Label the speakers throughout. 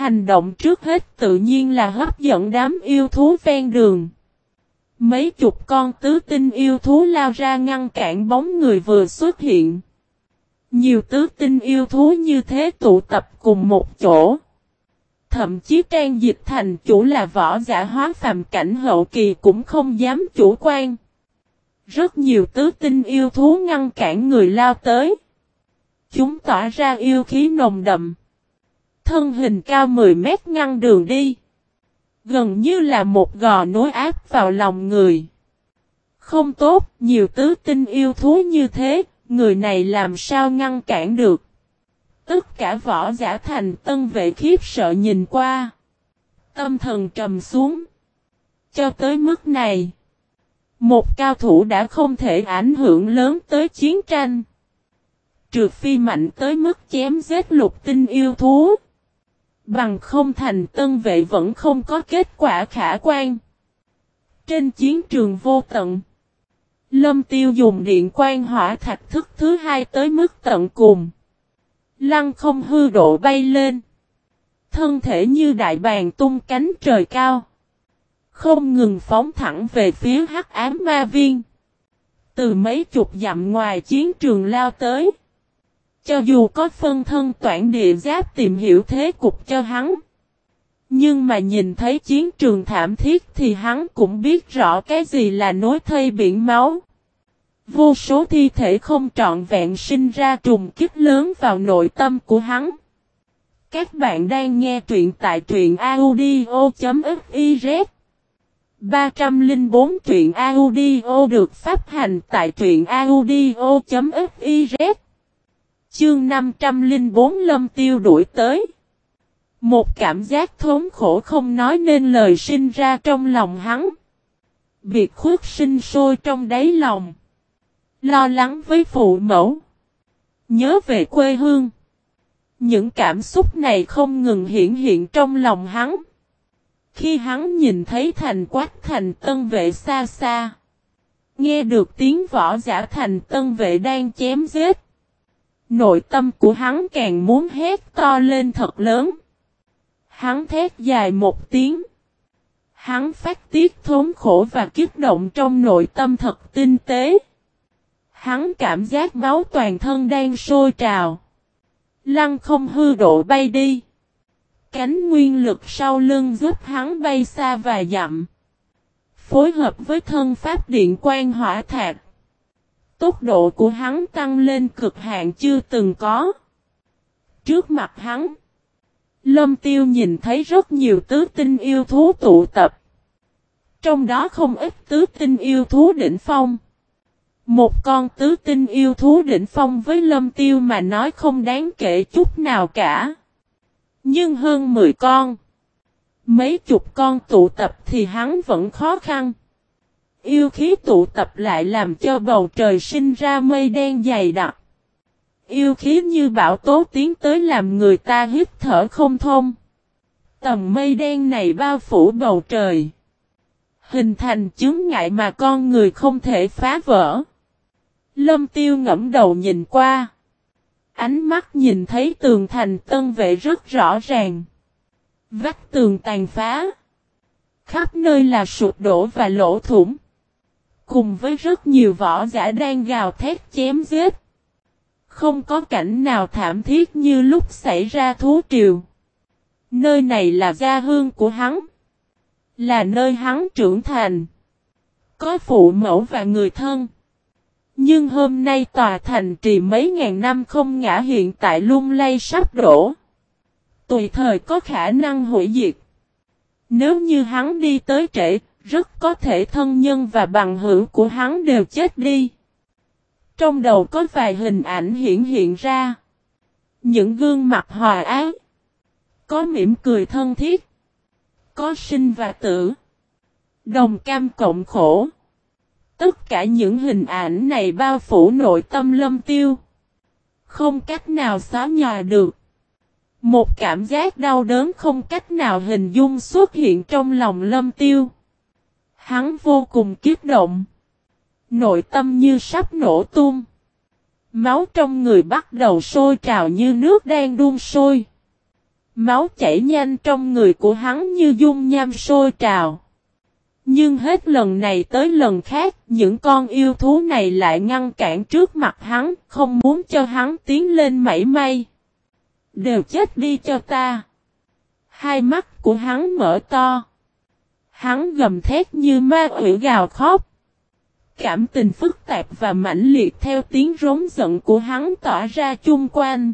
Speaker 1: Hành động trước hết tự nhiên là hấp dẫn đám yêu thú ven đường. Mấy chục con tứ tinh yêu thú lao ra ngăn cản bóng người vừa xuất hiện. Nhiều tứ tinh yêu thú như thế tụ tập cùng một chỗ. Thậm chí trang dịch thành chủ là võ giả hóa phàm cảnh hậu kỳ cũng không dám chủ quan. Rất nhiều tứ tinh yêu thú ngăn cản người lao tới. Chúng tỏa ra yêu khí nồng đậm. Thân hình cao 10 mét ngăn đường đi. Gần như là một gò nối áp vào lòng người. Không tốt, nhiều tứ tinh yêu thú như thế, người này làm sao ngăn cản được. Tất cả võ giả thành tân vệ khiếp sợ nhìn qua. Tâm thần trầm xuống. Cho tới mức này. Một cao thủ đã không thể ảnh hưởng lớn tới chiến tranh. Trừ phi mạnh tới mức chém giết lục tinh yêu thú. Bằng không thành tân vệ vẫn không có kết quả khả quan. Trên chiến trường vô tận. Lâm tiêu dùng điện quan hỏa thạch thức thứ hai tới mức tận cùng. Lăng không hư độ bay lên. Thân thể như đại bàng tung cánh trời cao. Không ngừng phóng thẳng về phía hắc ám ma viên. Từ mấy chục dặm ngoài chiến trường lao tới. Cho dù có phân thân toản địa giáp tìm hiểu thế cục cho hắn. Nhưng mà nhìn thấy chiến trường thảm thiết thì hắn cũng biết rõ cái gì là nối thây biển máu. Vô số thi thể không trọn vẹn sinh ra trùng kích lớn vào nội tâm của hắn. Các bạn đang nghe truyện tại truyện audio.fiz 304 truyện audio được phát hành tại truyện audio.fiz Chương 504 lâm tiêu đuổi tới. Một cảm giác thốn khổ không nói nên lời sinh ra trong lòng hắn. Việc khuất sinh sôi trong đáy lòng. Lo lắng với phụ mẫu. Nhớ về quê hương. Những cảm xúc này không ngừng hiện hiện trong lòng hắn. Khi hắn nhìn thấy thành quách, thành tân vệ xa xa. Nghe được tiếng võ giả thành tân vệ đang chém giết. Nội tâm của hắn càng muốn hét to lên thật lớn. Hắn thét dài một tiếng. Hắn phát tiết thốn khổ và kích động trong nội tâm thật tinh tế. Hắn cảm giác máu toàn thân đang sôi trào. Lăng không hư độ bay đi. Cánh nguyên lực sau lưng giúp hắn bay xa và dặm. Phối hợp với thân pháp điện quan hỏa thạc. Tốc độ của hắn tăng lên cực hạn chưa từng có. Trước mặt hắn. Lâm tiêu nhìn thấy rất nhiều tứ tinh yêu thú tụ tập. Trong đó không ít tứ tinh yêu thú đỉnh phong. Một con tứ tinh yêu thú đỉnh phong với lâm tiêu mà nói không đáng kể chút nào cả. Nhưng hơn 10 con. Mấy chục con tụ tập thì hắn vẫn khó khăn. Yêu khí tụ tập lại làm cho bầu trời sinh ra mây đen dày đặc. Yêu khí như bão tố tiến tới làm người ta hít thở không thông. Tầm mây đen này bao phủ bầu trời. Hình thành chứng ngại mà con người không thể phá vỡ. Lâm tiêu ngẫm đầu nhìn qua. Ánh mắt nhìn thấy tường thành tân vệ rất rõ ràng. Vách tường tàn phá. Khắp nơi là sụp đổ và lỗ thủng. Cùng với rất nhiều võ giả đang gào thét chém giết. Không có cảnh nào thảm thiết như lúc xảy ra thú triều. Nơi này là gia hương của hắn. Là nơi hắn trưởng thành. Có phụ mẫu và người thân. Nhưng hôm nay tòa thành trì mấy ngàn năm không ngã hiện tại lung lay sắp đổ. Tùy thời có khả năng hủy diệt. Nếu như hắn đi tới trễ, rất có thể thân nhân và bằng hữu của hắn đều chết đi. Trong đầu có vài hình ảnh hiện hiện ra. Những gương mặt hòa ái. Có mỉm cười thân thiết. Có sinh và tử. Đồng cam cộng khổ. Tất cả những hình ảnh này bao phủ nội tâm lâm tiêu. Không cách nào xóa nhòa được. Một cảm giác đau đớn không cách nào hình dung xuất hiện trong lòng lâm tiêu. Hắn vô cùng kiếp động. Nội tâm như sắp nổ tung. Máu trong người bắt đầu sôi trào như nước đang đun sôi. Máu chảy nhanh trong người của hắn như dung nham sôi trào. Nhưng hết lần này tới lần khác, những con yêu thú này lại ngăn cản trước mặt hắn, không muốn cho hắn tiến lên mảy may. Đều chết đi cho ta. Hai mắt của hắn mở to. Hắn gầm thét như ma quỷ gào khóc. Cảm tình phức tạp và mãnh liệt theo tiếng rống giận của hắn tỏa ra chung quanh.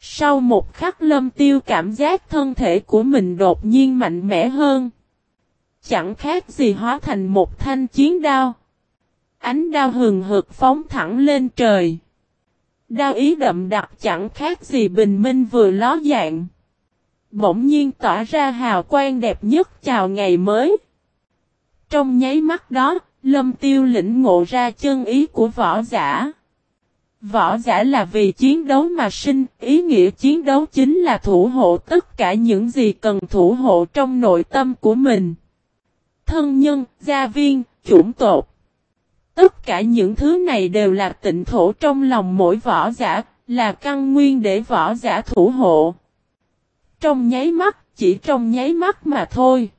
Speaker 1: Sau một khắc lâm tiêu cảm giác thân thể của mình đột nhiên mạnh mẽ hơn. Chẳng khác gì hóa thành một thanh chiến đao. Ánh đao hừng hực phóng thẳng lên trời. Đao ý đậm đặc chẳng khác gì bình minh vừa ló dạng. Bỗng nhiên tỏa ra hào quang đẹp nhất chào ngày mới. Trong nháy mắt đó, lâm tiêu lĩnh ngộ ra chân ý của võ giả. Võ giả là vì chiến đấu mà sinh, ý nghĩa chiến đấu chính là thủ hộ tất cả những gì cần thủ hộ trong nội tâm của mình. Thân nhân, gia viên, chủng tộc. Tất cả những thứ này đều là tịnh thổ trong lòng mỗi võ giả, là căn nguyên để võ giả thủ hộ. Trong nháy mắt, chỉ trong nháy mắt mà thôi.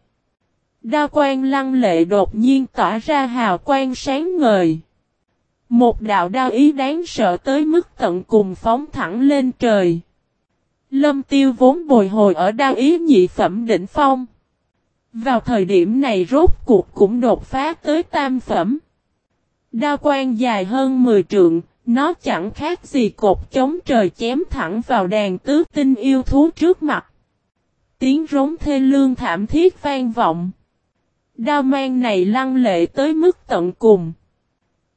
Speaker 1: Đa quan lăng lệ đột nhiên tỏa ra hào quang sáng ngời. Một đạo đao ý đáng sợ tới mức tận cùng phóng thẳng lên trời. Lâm tiêu vốn bồi hồi ở đao ý nhị phẩm đỉnh phong. Vào thời điểm này rốt cuộc cũng đột phá tới tam phẩm. Đao quan dài hơn 10 trượng, nó chẳng khác gì cột chống trời chém thẳng vào đàn tứ tinh yêu thú trước mặt. Tiếng rống thê lương thảm thiết vang vọng. Đao mang này lăng lệ tới mức tận cùng.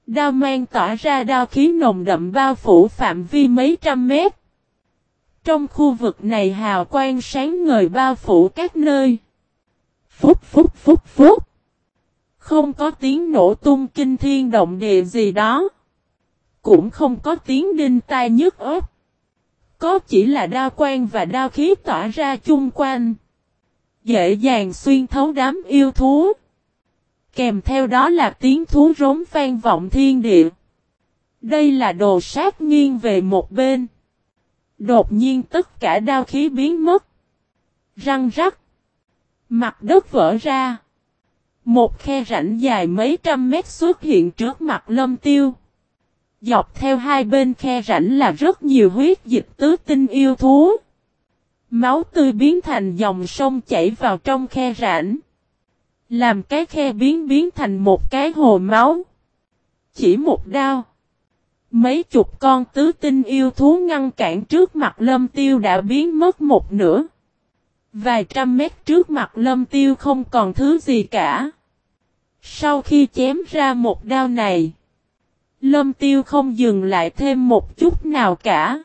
Speaker 1: Đao mang tỏa ra đao khí nồng đậm bao phủ phạm vi mấy trăm mét. Trong khu vực này hào quang sáng ngời bao phủ các nơi. Phúc phúc phúc phúc. Không có tiếng nổ tung kinh thiên động địa gì đó. Cũng không có tiếng đinh tai nhức ớt. Có chỉ là đao quan và đao khí tỏa ra chung quanh. Dễ dàng xuyên thấu đám yêu thú. Kèm theo đó là tiếng thú rống vang vọng thiên địa. Đây là đồ sát nghiêng về một bên. Đột nhiên tất cả đao khí biến mất. Răng rắc. Mặt đất vỡ ra. Một khe rãnh dài mấy trăm mét xuất hiện trước mặt lâm tiêu. Dọc theo hai bên khe rãnh là rất nhiều huyết dịch tứ tinh yêu thú. Máu tươi biến thành dòng sông chảy vào trong khe rãnh. Làm cái khe biến biến thành một cái hồ máu. Chỉ một đao. Mấy chục con tứ tinh yêu thú ngăn cản trước mặt lâm tiêu đã biến mất một nửa. Vài trăm mét trước mặt lâm tiêu không còn thứ gì cả. Sau khi chém ra một đao này. Lâm tiêu không dừng lại thêm một chút nào cả.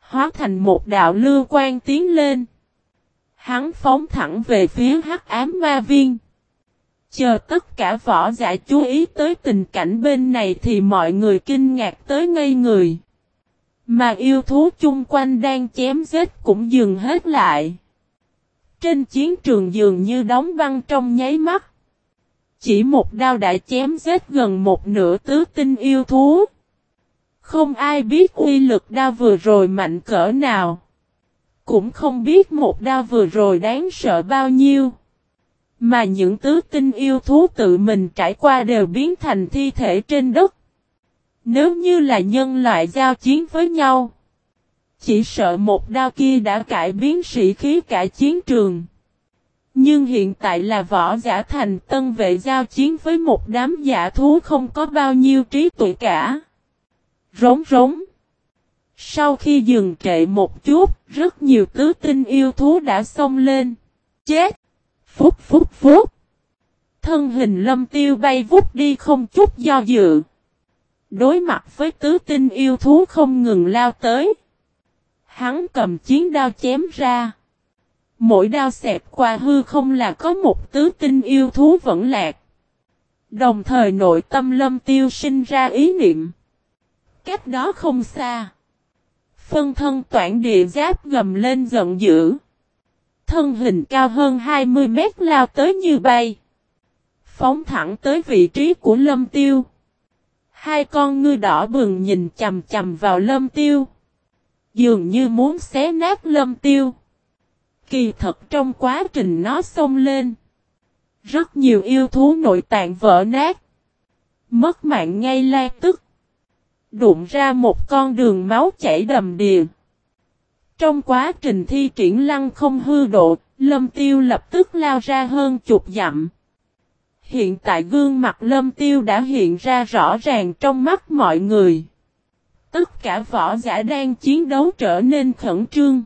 Speaker 1: Hóa thành một đạo lưu quan tiến lên. Hắn phóng thẳng về phía hắc ám ma viên. Chờ tất cả võ giả chú ý tới tình cảnh bên này thì mọi người kinh ngạc tới ngây người. Mà yêu thú chung quanh đang chém giết cũng dừng hết lại. Trên chiến trường dường như đóng băng trong nháy mắt. Chỉ một đao đã chém giết gần một nửa tứ tinh yêu thú. Không ai biết uy lực đao vừa rồi mạnh cỡ nào. Cũng không biết một đao vừa rồi đáng sợ bao nhiêu. Mà những tứ tinh yêu thú tự mình trải qua đều biến thành thi thể trên đất. Nếu như là nhân loại giao chiến với nhau. Chỉ sợ một đao kia đã cải biến sĩ khí cả chiến trường. Nhưng hiện tại là võ giả thành tân vệ giao chiến với một đám giả thú không có bao nhiêu trí tuệ cả. Rống rống. Sau khi dừng trệ một chút, rất nhiều tứ tinh yêu thú đã xông lên. Chết! Phúc phúc phúc! Thân hình lâm tiêu bay vút đi không chút do dự. Đối mặt với tứ tinh yêu thú không ngừng lao tới. Hắn cầm chiến đao chém ra. Mỗi đao xẹp qua hư không là có một tứ tinh yêu thú vẫn lạc. Đồng thời nội tâm lâm tiêu sinh ra ý niệm. Cách đó không xa. Phân thân toản địa giáp gầm lên giận dữ. Thân hình cao hơn 20 mét lao tới như bay. Phóng thẳng tới vị trí của lâm tiêu. Hai con ngươi đỏ bừng nhìn chầm chầm vào lâm tiêu. Dường như muốn xé nát lâm tiêu. Kỳ thật trong quá trình nó xông lên. Rất nhiều yêu thú nội tạng vỡ nát. Mất mạng ngay la tức. Đụng ra một con đường máu chảy đầm đìa. Trong quá trình thi triển lăng không hư độ, Lâm Tiêu lập tức lao ra hơn chục dặm. Hiện tại gương mặt Lâm Tiêu đã hiện ra rõ ràng trong mắt mọi người. Tất cả võ giả đang chiến đấu trở nên khẩn trương.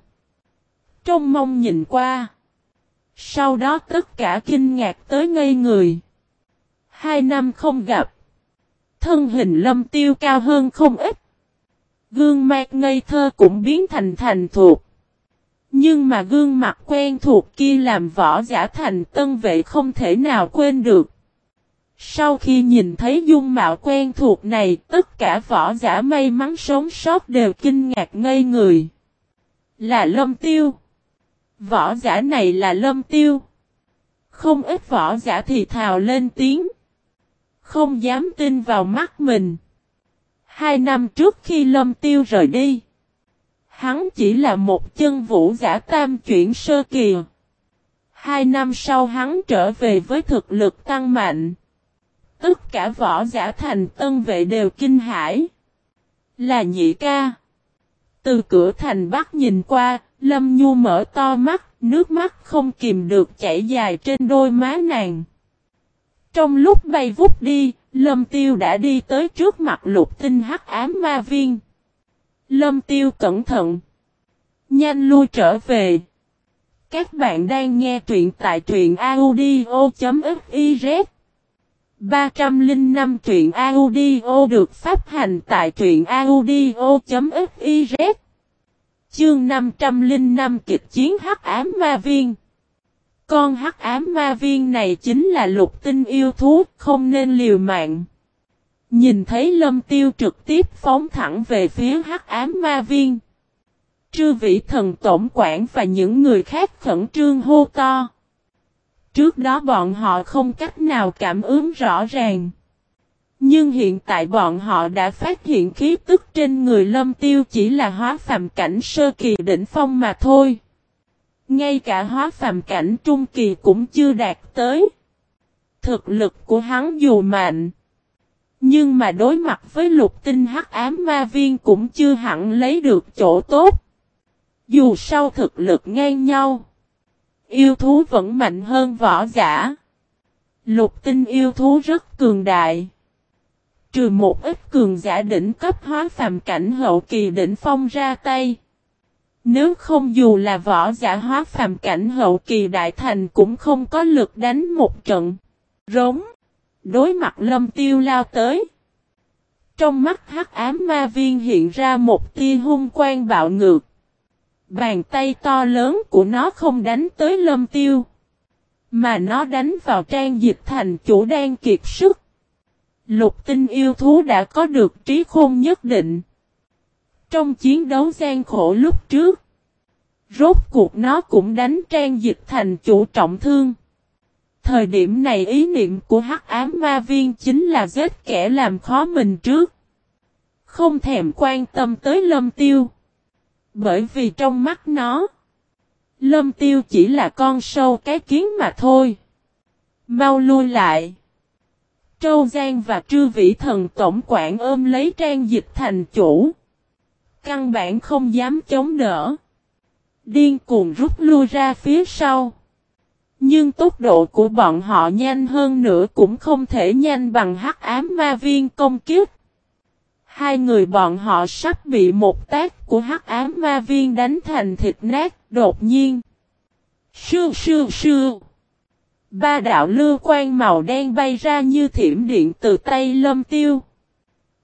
Speaker 1: Trong mong nhìn qua. Sau đó tất cả kinh ngạc tới ngây người. Hai năm không gặp. Thân hình lâm tiêu cao hơn không ít. Gương mặt ngây thơ cũng biến thành thành thuộc. Nhưng mà gương mặt quen thuộc kia làm võ giả thành tân vệ không thể nào quên được. Sau khi nhìn thấy dung mạo quen thuộc này, tất cả võ giả may mắn sống sót đều kinh ngạc ngây người. Là lâm tiêu. Võ giả này là lâm tiêu. Không ít võ giả thì thào lên tiếng. Không dám tin vào mắt mình. Hai năm trước khi lâm tiêu rời đi. Hắn chỉ là một chân vũ giả tam chuyển sơ kỳ. Hai năm sau hắn trở về với thực lực tăng mạnh. Tất cả võ giả thành tân vệ đều kinh hãi. Là nhị ca. Từ cửa thành bắc nhìn qua, Lâm Nhu mở to mắt, nước mắt không kìm được chảy dài trên đôi má nàng. Trong lúc bay vút đi, Lâm Tiêu đã đi tới trước mặt lục tinh hắc ám ma viên. Lâm Tiêu cẩn thận. Nhanh lui trở về. Các bạn đang nghe truyện tại truyện audio.fiz 305 truyện audio được phát hành tại truyện audio.fiz Chương 505 kịch chiến hắc ám ma viên Con hắc ám ma viên này chính là lục tinh yêu thú, không nên liều mạng. Nhìn thấy lâm tiêu trực tiếp phóng thẳng về phía hắc ám ma viên. Trư vị thần tổng quản và những người khác khẩn trương hô to. Trước đó bọn họ không cách nào cảm ứng rõ ràng. Nhưng hiện tại bọn họ đã phát hiện khí tức trên người lâm tiêu chỉ là hóa phàm cảnh sơ kỳ đỉnh phong mà thôi. Ngay cả hóa phàm cảnh trung kỳ cũng chưa đạt tới. Thực lực của hắn dù mạnh. Nhưng mà đối mặt với lục tinh hắc ám ma viên cũng chưa hẳn lấy được chỗ tốt. Dù sau thực lực ngang nhau. Yêu thú vẫn mạnh hơn võ giả. Lục tinh yêu thú rất cường đại. Trừ một ít cường giả đỉnh cấp hóa phàm cảnh hậu kỳ đỉnh phong ra tay. Nếu không dù là võ giả hóa phàm cảnh hậu kỳ đại thành cũng không có lực đánh một trận. Rống. Đối mặt lâm tiêu lao tới. Trong mắt hắc ám ma viên hiện ra một tia hung quang bạo ngược. Bàn tay to lớn của nó không đánh tới lâm tiêu. Mà nó đánh vào trang dịch thành chủ đang kiệt sức. Lục tinh yêu thú đã có được trí khôn nhất định. Trong chiến đấu gian khổ lúc trước. Rốt cuộc nó cũng đánh trang dịch thành chủ trọng thương. Thời điểm này ý niệm của hắc ám ma viên chính là giết kẻ làm khó mình trước. Không thèm quan tâm tới lâm tiêu. Bởi vì trong mắt nó, lâm tiêu chỉ là con sâu cái kiến mà thôi. Mau lui lại. Trâu Giang và Trư Vĩ Thần Tổng quản ôm lấy trang dịch thành chủ. Căn bản không dám chống đỡ. Điên cuồng rút lui ra phía sau. Nhưng tốc độ của bọn họ nhanh hơn nữa cũng không thể nhanh bằng hắc ám ma viên công kiếp. Hai người bọn họ sắp bị một tác của hắc ám ma viên đánh thành thịt nát đột nhiên. Sư sư sư. Ba đạo lưu quan màu đen bay ra như thiểm điện từ tay lâm tiêu.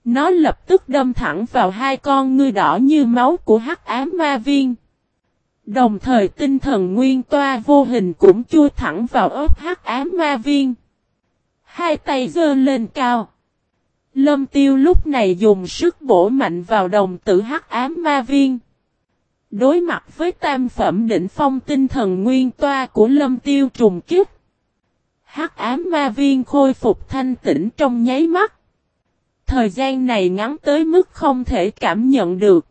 Speaker 1: Nó lập tức đâm thẳng vào hai con ngươi đỏ như máu của hắc ám ma viên. Đồng thời tinh thần nguyên toa vô hình cũng chui thẳng vào ớt hắc ám ma viên. Hai tay giơ lên cao. Lâm tiêu lúc này dùng sức bổ mạnh vào đồng tử hắc ám ma viên. Đối mặt với tam phẩm đỉnh phong tinh thần nguyên toa của lâm tiêu trùng kích. Hắc ám ma viên khôi phục thanh tĩnh trong nháy mắt. Thời gian này ngắn tới mức không thể cảm nhận được.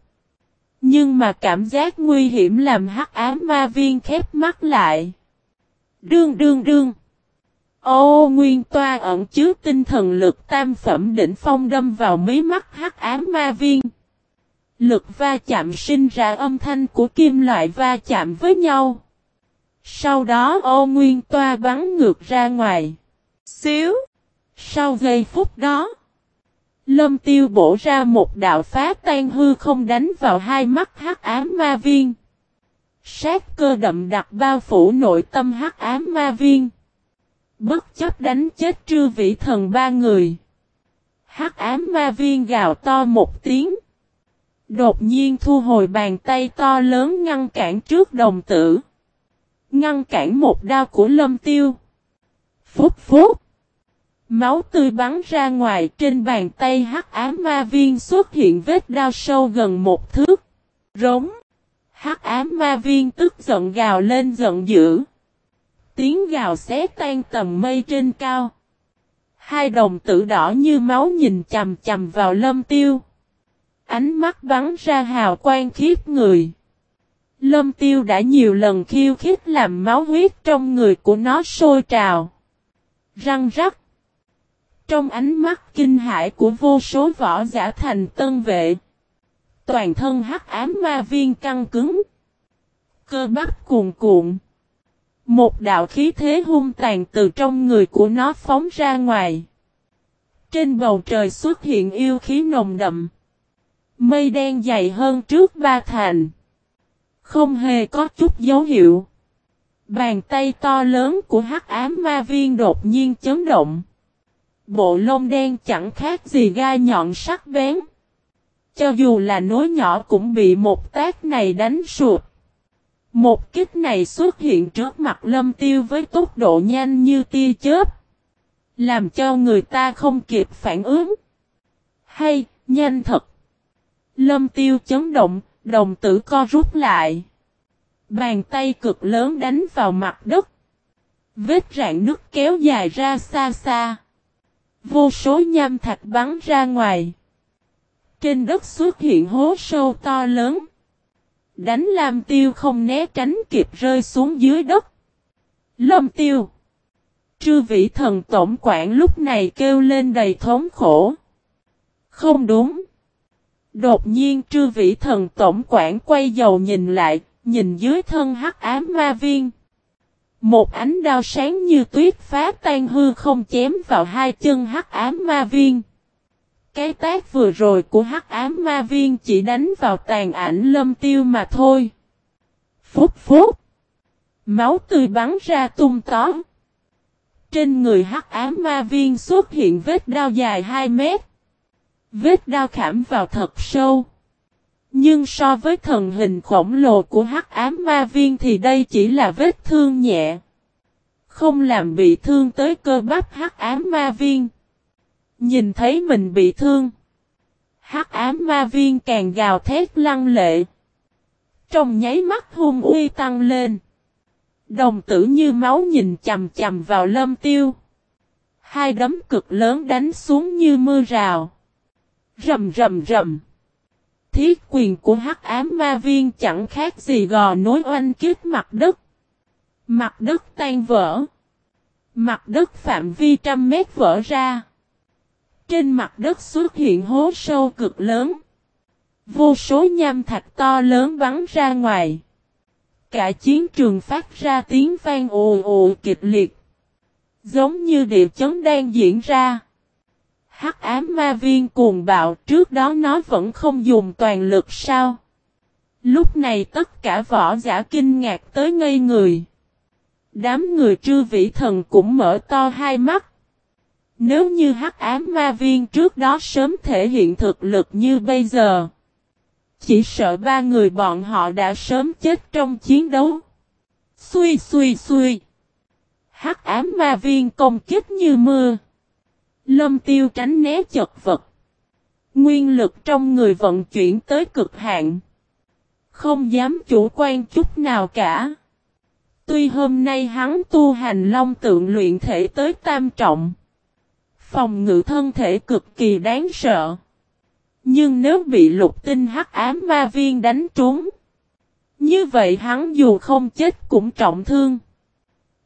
Speaker 1: Nhưng mà cảm giác nguy hiểm làm hắc ám ma viên khép mắt lại. Đương đương đương. Ô, nguyên toa ẩn chứa tinh thần lực tam phẩm đỉnh phong đâm vào mí mắt hắc ám ma viên. Lực va chạm sinh ra âm thanh của kim loại va chạm với nhau. Sau đó ô nguyên toa bắn ngược ra ngoài. Xíu. Sau giây phút đó. Lâm tiêu bổ ra một đạo phá tan hư không đánh vào hai mắt hắc ám ma viên. Sát cơ đậm đặc bao phủ nội tâm hắc ám ma viên. Bất chấp đánh chết trư vĩ thần ba người. Hắc ám ma viên gào to một tiếng. Đột nhiên thu hồi bàn tay to lớn ngăn cản trước đồng tử. Ngăn cản một đao của lâm tiêu. Phúc phúc. Máu tươi bắn ra ngoài, trên bàn tay hắc ám ma viên xuất hiện vết đao sâu gần một thước. Rống. Hắc ám ma viên tức giận gào lên giận dữ. Tiếng gào xé tan tầm mây trên cao. Hai đồng tử đỏ như máu nhìn chầm chầm vào lâm tiêu. Ánh mắt bắn ra hào quang khiếp người. Lâm tiêu đã nhiều lần khiêu khích làm máu huyết trong người của nó sôi trào. Răng rắc. Trong ánh mắt kinh hãi của vô số võ giả thành tân vệ. Toàn thân hắc ám ma viên căng cứng. Cơ bắp cuồn cuộn. Một đạo khí thế hung tàn từ trong người của nó phóng ra ngoài. Trên bầu trời xuất hiện yêu khí nồng đậm. Mây đen dày hơn trước ba thành. Không hề có chút dấu hiệu. Bàn tay to lớn của hắc ám ma viên đột nhiên chấn động. Bộ lông đen chẳng khác gì gai nhọn sắc bén. Cho dù là nối nhỏ cũng bị một tác này đánh sụp. Một kích này xuất hiện trước mặt lâm tiêu với tốc độ nhanh như tia chớp. Làm cho người ta không kịp phản ứng. Hay, nhanh thật. Lâm tiêu chấn động, đồng tử co rút lại. Bàn tay cực lớn đánh vào mặt đất. Vết rạn nước kéo dài ra xa xa. Vô số nham thạch bắn ra ngoài. Trên đất xuất hiện hố sâu to lớn. Đánh Lam Tiêu không né tránh kịp rơi xuống dưới đất. Lâm Tiêu. Trư vị thần tổng quản lúc này kêu lên đầy thống khổ. Không đúng. Đột nhiên trư vĩ thần tổng quản quay dầu nhìn lại, nhìn dưới thân hắc ám ma viên. Một ánh đao sáng như tuyết phá tan hư không chém vào hai chân hắc ám ma viên. Cái tác vừa rồi của hắc ám ma viên chỉ đánh vào tàn ảnh lâm tiêu mà thôi. Phúc phúc. Máu tươi bắn ra tung tó. Trên người hắc ám ma viên xuất hiện vết đao dài 2 mét. Vết đao khảm vào thật sâu. Nhưng so với thần hình khổng lồ của hắc ám ma viên thì đây chỉ là vết thương nhẹ. Không làm bị thương tới cơ bắp hắc ám ma viên. Nhìn thấy mình bị thương. hắc ám ma viên càng gào thét lăng lệ. Trong nháy mắt hung uy tăng lên. Đồng tử như máu nhìn chầm chầm vào lâm tiêu. Hai đấm cực lớn đánh xuống như mưa rào. Rầm rầm rầm. Thiết quyền của hắc ám ma viên chẳng khác gì gò nối oanh kiếp mặt đất. Mặt đất tan vỡ. Mặt đất phạm vi trăm mét vỡ ra. Trên mặt đất xuất hiện hố sâu cực lớn. Vô số nham thạch to lớn bắn ra ngoài. Cả chiến trường phát ra tiếng vang ồ ồ kịch liệt. Giống như địa chấn đang diễn ra. Hắc ám ma viên cuồng bạo, trước đó nó vẫn không dùng toàn lực sao. Lúc này tất cả võ giả kinh ngạc tới ngây người. Đám người trư vĩ thần cũng mở to hai mắt. Nếu như hắc ám ma viên trước đó sớm thể hiện thực lực như bây giờ. Chỉ sợ ba người bọn họ đã sớm chết trong chiến đấu. Xui xui xui. Hắc ám ma viên công kích như mưa. Lâm tiêu tránh né chật vật. Nguyên lực trong người vận chuyển tới cực hạn. Không dám chủ quan chút nào cả. Tuy hôm nay hắn tu hành long tượng luyện thể tới tam trọng. Phòng ngự thân thể cực kỳ đáng sợ. Nhưng nếu bị lục tinh hắc ám ma viên đánh trúng. Như vậy hắn dù không chết cũng trọng thương.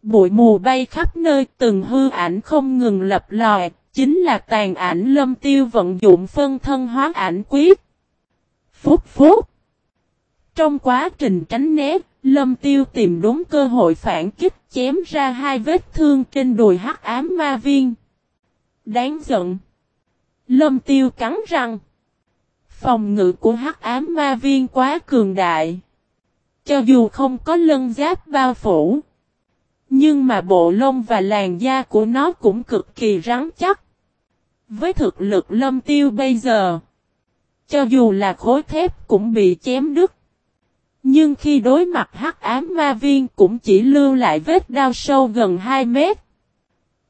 Speaker 1: Bụi mù bay khắp nơi, từng hư ảnh không ngừng lập lòi. Chính là tàn ảnh lâm tiêu vận dụng phân thân hóa ảnh quyết. Phúc phúc. Trong quá trình tránh né, lâm tiêu tìm đúng cơ hội phản kích chém ra hai vết thương trên đùi hắc ám ma viên. Đáng giận. Lâm tiêu cắn răng. Phòng ngự của hắc ám ma viên quá cường đại. Cho dù không có lân giáp bao phủ. Nhưng mà bộ lông và làn da của nó cũng cực kỳ rắn chắc. Với thực lực lâm tiêu bây giờ. Cho dù là khối thép cũng bị chém đứt. Nhưng khi đối mặt hắc ám ma viên cũng chỉ lưu lại vết đao sâu gần 2 mét.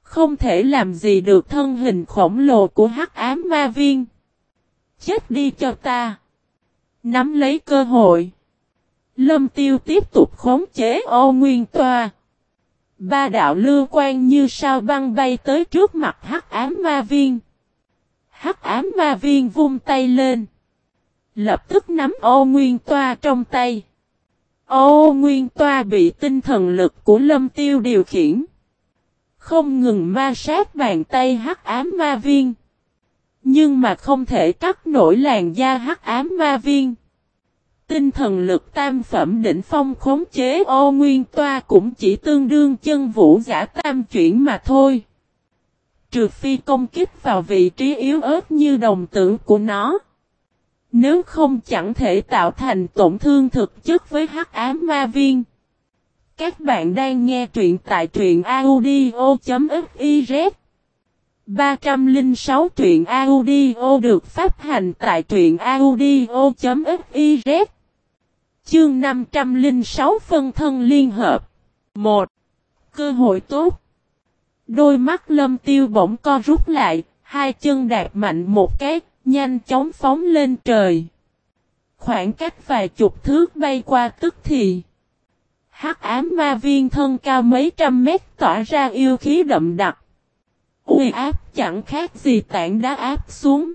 Speaker 1: Không thể làm gì được thân hình khổng lồ của hắc ám ma viên. Chết đi cho ta. Nắm lấy cơ hội. Lâm tiêu tiếp tục khống chế ô nguyên toa. Ba đạo lưu quan như sao băng bay tới trước mặt hắc ám ma viên. Hắc ám ma viên vung tay lên. Lập tức nắm ô nguyên toa trong tay. Ô nguyên toa bị tinh thần lực của lâm tiêu điều khiển. Không ngừng ma sát bàn tay hắc ám ma viên. Nhưng mà không thể cắt nổi làn da hắc ám ma viên. Tinh thần lực tam phẩm đỉnh phong khống chế, ô nguyên toa cũng chỉ tương đương chân vũ giả tam chuyển mà thôi. Trừ phi công kích vào vị trí yếu ớt như đồng tử của nó. Nếu không chẳng thể tạo thành tổn thương thực chất với hắc ám ma viên. Các bạn đang nghe truyện tại truyện audio.fif 306 truyện audio được phát hành tại truyện audio.fiz Chương 506 phân thân liên hợp 1. Cơ hội tốt Đôi mắt lâm tiêu bỗng co rút lại, hai chân đạp mạnh một cái, nhanh chóng phóng lên trời. Khoảng cách vài chục thước bay qua tức thì. Hắc ám ma viên thân cao mấy trăm mét tỏa ra yêu khí đậm đặc. Uy áp chẳng khác gì tảng đá áp xuống.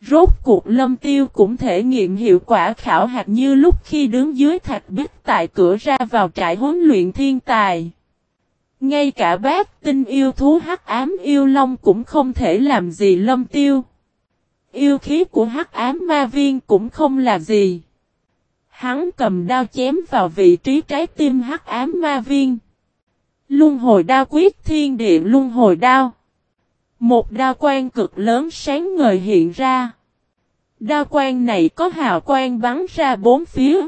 Speaker 1: Rốt cuộc lâm tiêu cũng thể nghiệm hiệu quả khảo hạt như lúc khi đứng dưới thạch bích tại cửa ra vào trại huấn luyện thiên tài. Ngay cả bác tinh yêu thú hắc ám yêu long cũng không thể làm gì lâm tiêu. Yêu khí của hắc ám ma viên cũng không là gì. Hắn cầm đao chém vào vị trí trái tim hắc ám ma viên. Luân hồi đao quyết thiên địa luân hồi đao. Một đao quan cực lớn sáng ngời hiện ra. Đao quan này có hào quang bắn ra bốn phía.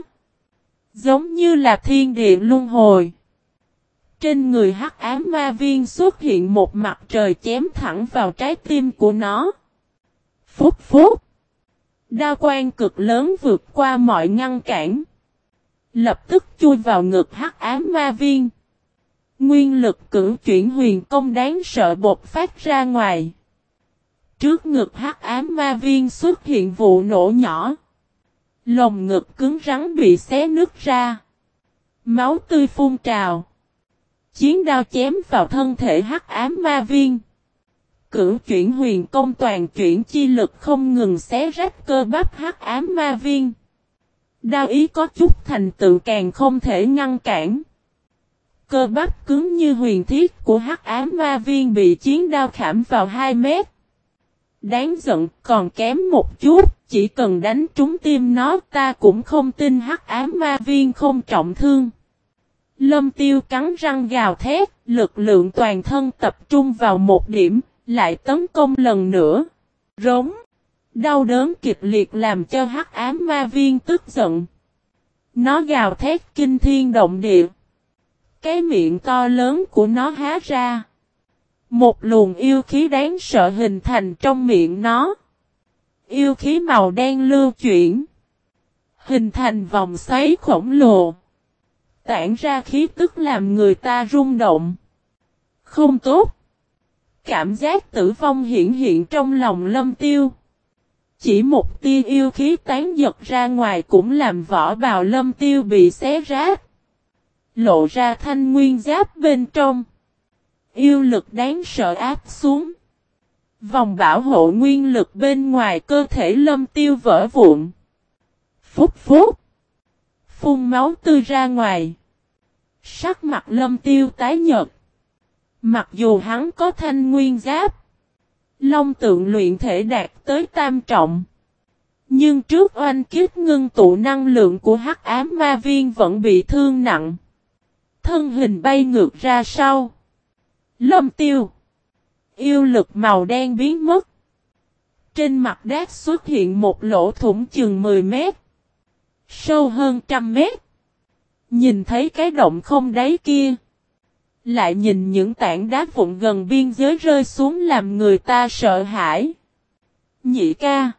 Speaker 1: Giống như là thiên địa luân hồi. Trên người hắc ám ma viên xuất hiện một mặt trời chém thẳng vào trái tim của nó. Phúc phúc. Đao quan cực lớn vượt qua mọi ngăn cản. Lập tức chui vào ngực hắc ám ma viên. Nguyên lực cử chuyển huyền công đáng sợ bột phát ra ngoài. Trước ngực hắc ám ma viên xuất hiện vụ nổ nhỏ. Lồng ngực cứng rắn bị xé nứt ra. Máu tươi phun trào. Chiến đao chém vào thân thể hắc ám ma viên. Cửu chuyển huyền công toàn chuyển chi lực không ngừng xé rách cơ bắp hắc ám ma viên. Đao ý có chút thành tựu càng không thể ngăn cản. Cơ bắp cứng như huyền thiết của hắc ám ma viên bị chiến đao khảm vào 2 mét. Đáng giận còn kém một chút, chỉ cần đánh trúng tim nó ta cũng không tin hắc ám ma viên không trọng thương. Lâm tiêu cắn răng gào thét, lực lượng toàn thân tập trung vào một điểm, lại tấn công lần nữa. Rống. Đau đớn kịch liệt làm cho hắc ám ma viên tức giận. Nó gào thét kinh thiên động địa. Cái miệng to lớn của nó há ra. Một luồng yêu khí đáng sợ hình thành trong miệng nó. Yêu khí màu đen lưu chuyển. Hình thành vòng xoáy khổng lồ. Tản ra khí tức làm người ta rung động. Không tốt. Cảm giác tử vong hiện hiện trong lòng lâm tiêu. Chỉ một tia yêu khí tán giật ra ngoài cũng làm vỏ bào lâm tiêu bị xé rách. Lộ ra thanh nguyên giáp bên trong. Yêu lực đáng sợ áp xuống. Vòng bảo hộ nguyên lực bên ngoài cơ thể lâm tiêu vỡ vụn. Phúc phúc. Phun máu tươi ra ngoài. Sắc mặt lâm tiêu tái nhợt. Mặc dù hắn có thanh nguyên giáp. Long tượng luyện thể đạt tới tam trọng. Nhưng trước oanh kiếp ngưng tụ năng lượng của hắc ám ma viên vẫn bị thương nặng. Thân hình bay ngược ra sau. Lâm tiêu. Yêu lực màu đen biến mất. Trên mặt đát xuất hiện một lỗ thủng chừng 10 mét. Sâu hơn trăm mét. Nhìn thấy cái động không đáy kia. Lại nhìn những tảng đá vụn gần biên giới rơi xuống làm người ta sợ hãi. Nhị ca.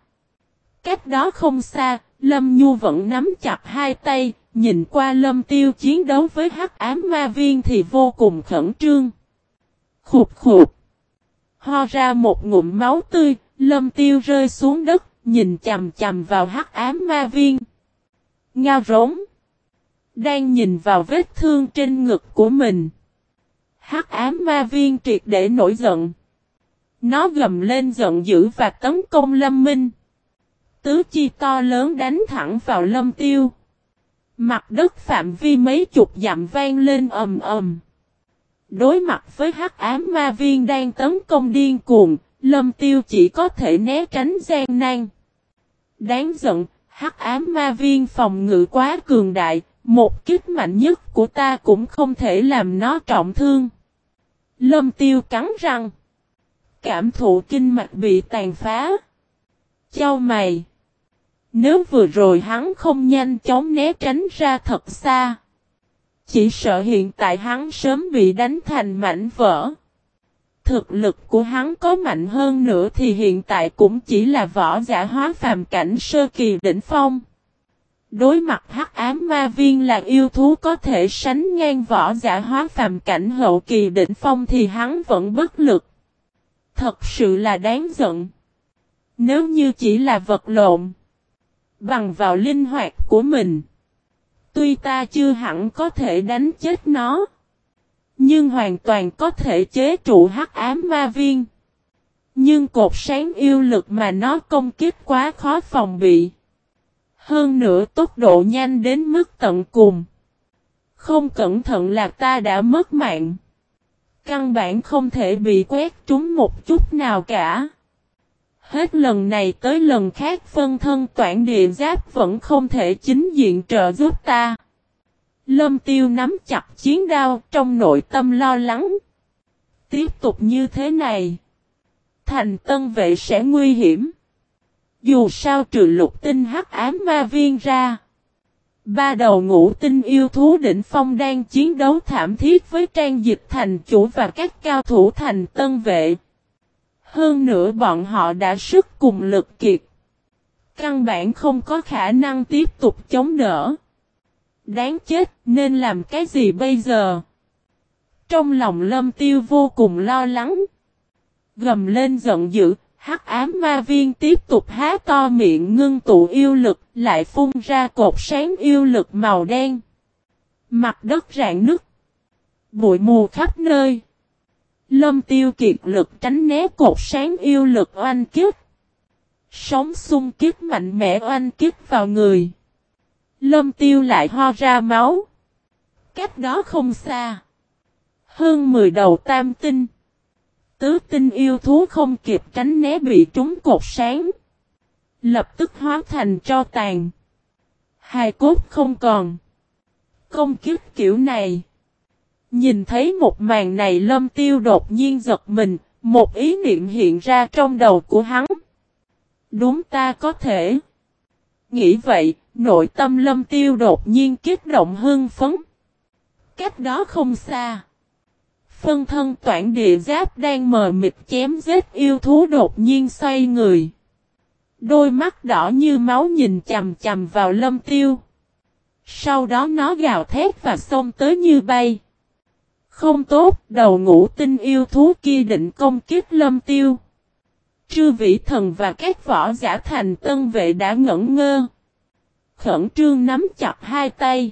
Speaker 1: Cách đó không xa, Lâm Nhu vẫn nắm chặt hai tay, nhìn qua Lâm Tiêu chiến đấu với hắc ám ma viên thì vô cùng khẩn trương. Khục khục. Ho ra một ngụm máu tươi, Lâm Tiêu rơi xuống đất, nhìn chầm chầm vào hắc ám ma viên. Ngao rống. Đang nhìn vào vết thương trên ngực của mình. Hắc ám ma viên triệt để nổi giận. Nó gầm lên giận dữ và tấn công Lâm Minh. Tứ chi to lớn đánh thẳng vào Lâm Tiêu. Mặt đất phạm vi mấy chục dặm vang lên ầm ầm. Đối mặt với hắc ám ma viên đang tấn công điên cuồng, Lâm Tiêu chỉ có thể né tránh gian nan. Đáng giận, hắc ám ma viên phòng ngự quá cường đại, một kích mạnh nhất của ta cũng không thể làm nó trọng thương. Lâm tiêu cắn răng. Cảm thụ kinh mạch bị tàn phá. Chau mày. Nếu vừa rồi hắn không nhanh chóng né tránh ra thật xa. Chỉ sợ hiện tại hắn sớm bị đánh thành mảnh vỡ. Thực lực của hắn có mạnh hơn nữa thì hiện tại cũng chỉ là võ giả hóa phàm cảnh sơ kỳ đỉnh phong. Đối mặt hắc ám ma viên là yêu thú có thể sánh ngang võ giả hóa phàm cảnh hậu kỳ đỉnh phong thì hắn vẫn bất lực. Thật sự là đáng giận. Nếu như chỉ là vật lộn. Bằng vào linh hoạt của mình. Tuy ta chưa hẳn có thể đánh chết nó. Nhưng hoàn toàn có thể chế trụ hắc ám ma viên. Nhưng cột sáng yêu lực mà nó công kích quá khó phòng bị. Hơn nữa tốc độ nhanh đến mức tận cùng. Không cẩn thận là ta đã mất mạng. Căn bản không thể bị quét trúng một chút nào cả. Hết lần này tới lần khác phân thân toản địa giáp vẫn không thể chính diện trợ giúp ta. Lâm tiêu nắm chặt chiến đao trong nội tâm lo lắng. Tiếp tục như thế này. Thành tân vệ sẽ nguy hiểm. Dù sao trừ lục tinh hắc ám ma viên ra. Ba đầu ngũ tinh yêu thú đỉnh phong đang chiến đấu thảm thiết với trang dịch thành chủ và các cao thủ thành tân vệ. Hơn nữa bọn họ đã sức cùng lực kiệt. Căn bản không có khả năng tiếp tục chống đỡ. Đáng chết nên làm cái gì bây giờ? Trong lòng lâm tiêu vô cùng lo lắng. Gầm lên giận dữ, hắc ám ma viên tiếp tục há to miệng ngưng tụ yêu lực, lại phun ra cột sáng yêu lực màu đen. Mặt đất rạn nứt. Bụi mù khắp nơi. Lâm tiêu kiệt lực tránh né cột sáng yêu lực oanh kiếp. sống xung kiếp mạnh mẽ oanh kiếp vào người. Lâm tiêu lại ho ra máu. Cách đó không xa. Hơn 10 đầu tam tinh. Tứ tinh yêu thú không kịp tránh né bị trúng cột sáng. Lập tức hóa thành cho tàn. Hai cốt không còn. Công kiếp kiểu này. Nhìn thấy một màn này lâm tiêu đột nhiên giật mình. Một ý niệm hiện ra trong đầu của hắn. Đúng ta có thể. Nghĩ vậy, nội tâm lâm tiêu đột nhiên kích động hưng phấn. Cách đó không xa. Phân thân toản địa giáp đang mờ mịt chém giết yêu thú đột nhiên xoay người. Đôi mắt đỏ như máu nhìn chầm chầm vào lâm tiêu. Sau đó nó gào thét và xông tới như bay. Không tốt, đầu ngũ tinh yêu thú kia định công kiếp lâm tiêu. Trư vị thần và các võ giả thành tân vệ đã ngẩn ngơ. Khẩn trương nắm chặt hai tay.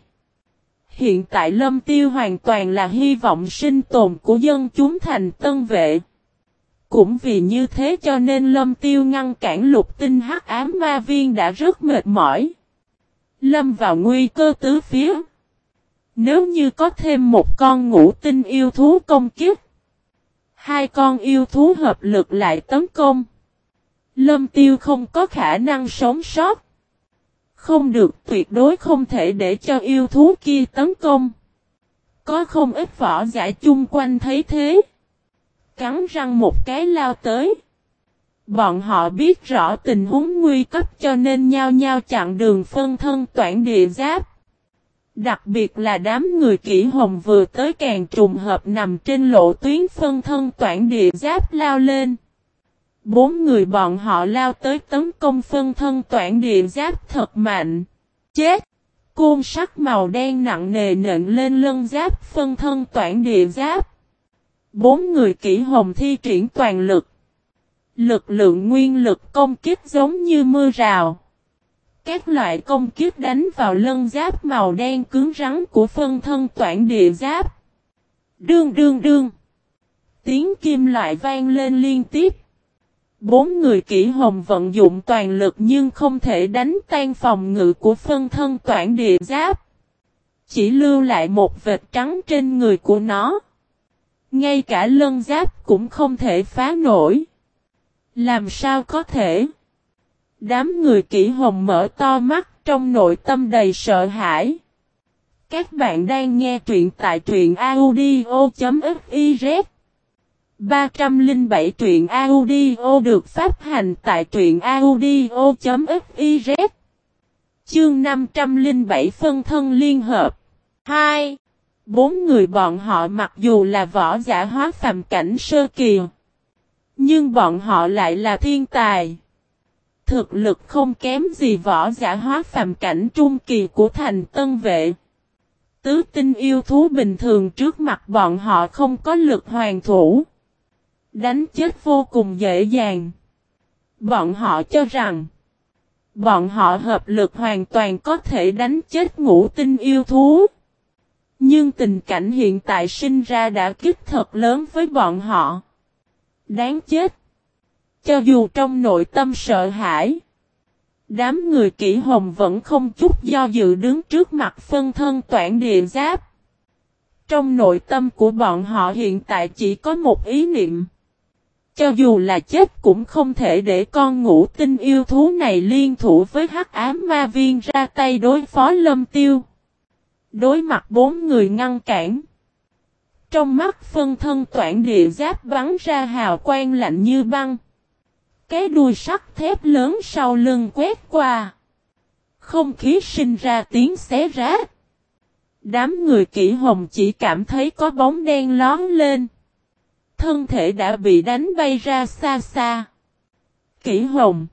Speaker 1: Hiện tại lâm tiêu hoàn toàn là hy vọng sinh tồn của dân chúng thành tân vệ. Cũng vì như thế cho nên lâm tiêu ngăn cản lục tinh hắc ám ma viên đã rất mệt mỏi. Lâm vào nguy cơ tứ phía. Nếu như có thêm một con ngũ tinh yêu thú công kiếp. Hai con yêu thú hợp lực lại tấn công. Lâm tiêu không có khả năng sống sót. Không được, tuyệt đối không thể để cho yêu thú kia tấn công. Có không ít vỏ giả chung quanh thấy thế. Cắn răng một cái lao tới. Bọn họ biết rõ tình huống nguy cấp cho nên nhao nhao chặn đường phân thân toản địa giáp. Đặc biệt là đám người kỹ hồng vừa tới càng trùng hợp nằm trên lộ tuyến phân thân toản địa giáp lao lên. Bốn người bọn họ lao tới tấn công phân thân toản địa giáp thật mạnh. Chết! Côn sắc màu đen nặng nề nện lên lân giáp phân thân toản địa giáp. Bốn người kỹ hồng thi triển toàn lực. Lực lượng nguyên lực công kích giống như mưa rào. Các loại công kiếp đánh vào lân giáp màu đen cứng rắn của phân thân toản địa giáp. Đương đương đương. Tiếng kim loại vang lên liên tiếp. Bốn người kỹ hồng vận dụng toàn lực nhưng không thể đánh tan phòng ngự của phân thân toản địa giáp. Chỉ lưu lại một vệt trắng trên người của nó. Ngay cả lân giáp cũng không thể phá nổi. Làm sao có thể? Đám người kỹ hồng mở to mắt, trong nội tâm đầy sợ hãi. Các bạn đang nghe truyện tại truyện audio.fiz 307 truyện audio được phát hành tại truyện audio.fiz Chương 507 phân thân liên hợp 2. Bốn người bọn họ mặc dù là võ giả hóa phàm cảnh sơ kỳ, Nhưng bọn họ lại là thiên tài Thực lực không kém gì võ giả hóa phàm cảnh trung kỳ của thành tân vệ Tứ tinh yêu thú bình thường trước mặt bọn họ không có lực hoàn thủ Đánh chết vô cùng dễ dàng. Bọn họ cho rằng, bọn họ hợp lực hoàn toàn có thể đánh chết ngũ tinh yêu thú. Nhưng tình cảnh hiện tại sinh ra đã kích thật lớn với bọn họ. Đáng chết. Cho dù trong nội tâm sợ hãi, đám người kỹ hồng vẫn không chút do dự đứng trước mặt phân thân toản địa giáp. Trong nội tâm của bọn họ hiện tại chỉ có một ý niệm. Cho dù là chết cũng không thể để con ngũ tinh yêu thú này liên thủ với hắc ám ma viên ra tay đối phó lâm tiêu. Đối mặt bốn người ngăn cản. Trong mắt phân thân toản địa giáp bắn ra hào quang lạnh như băng. Cái đuôi sắt thép lớn sau lưng quét qua. Không khí sinh ra tiếng xé rách. Đám người kỹ hồng chỉ cảm thấy có bóng đen lón lên thân thể đã bị đánh bay ra xa xa. Kỷ Hồng,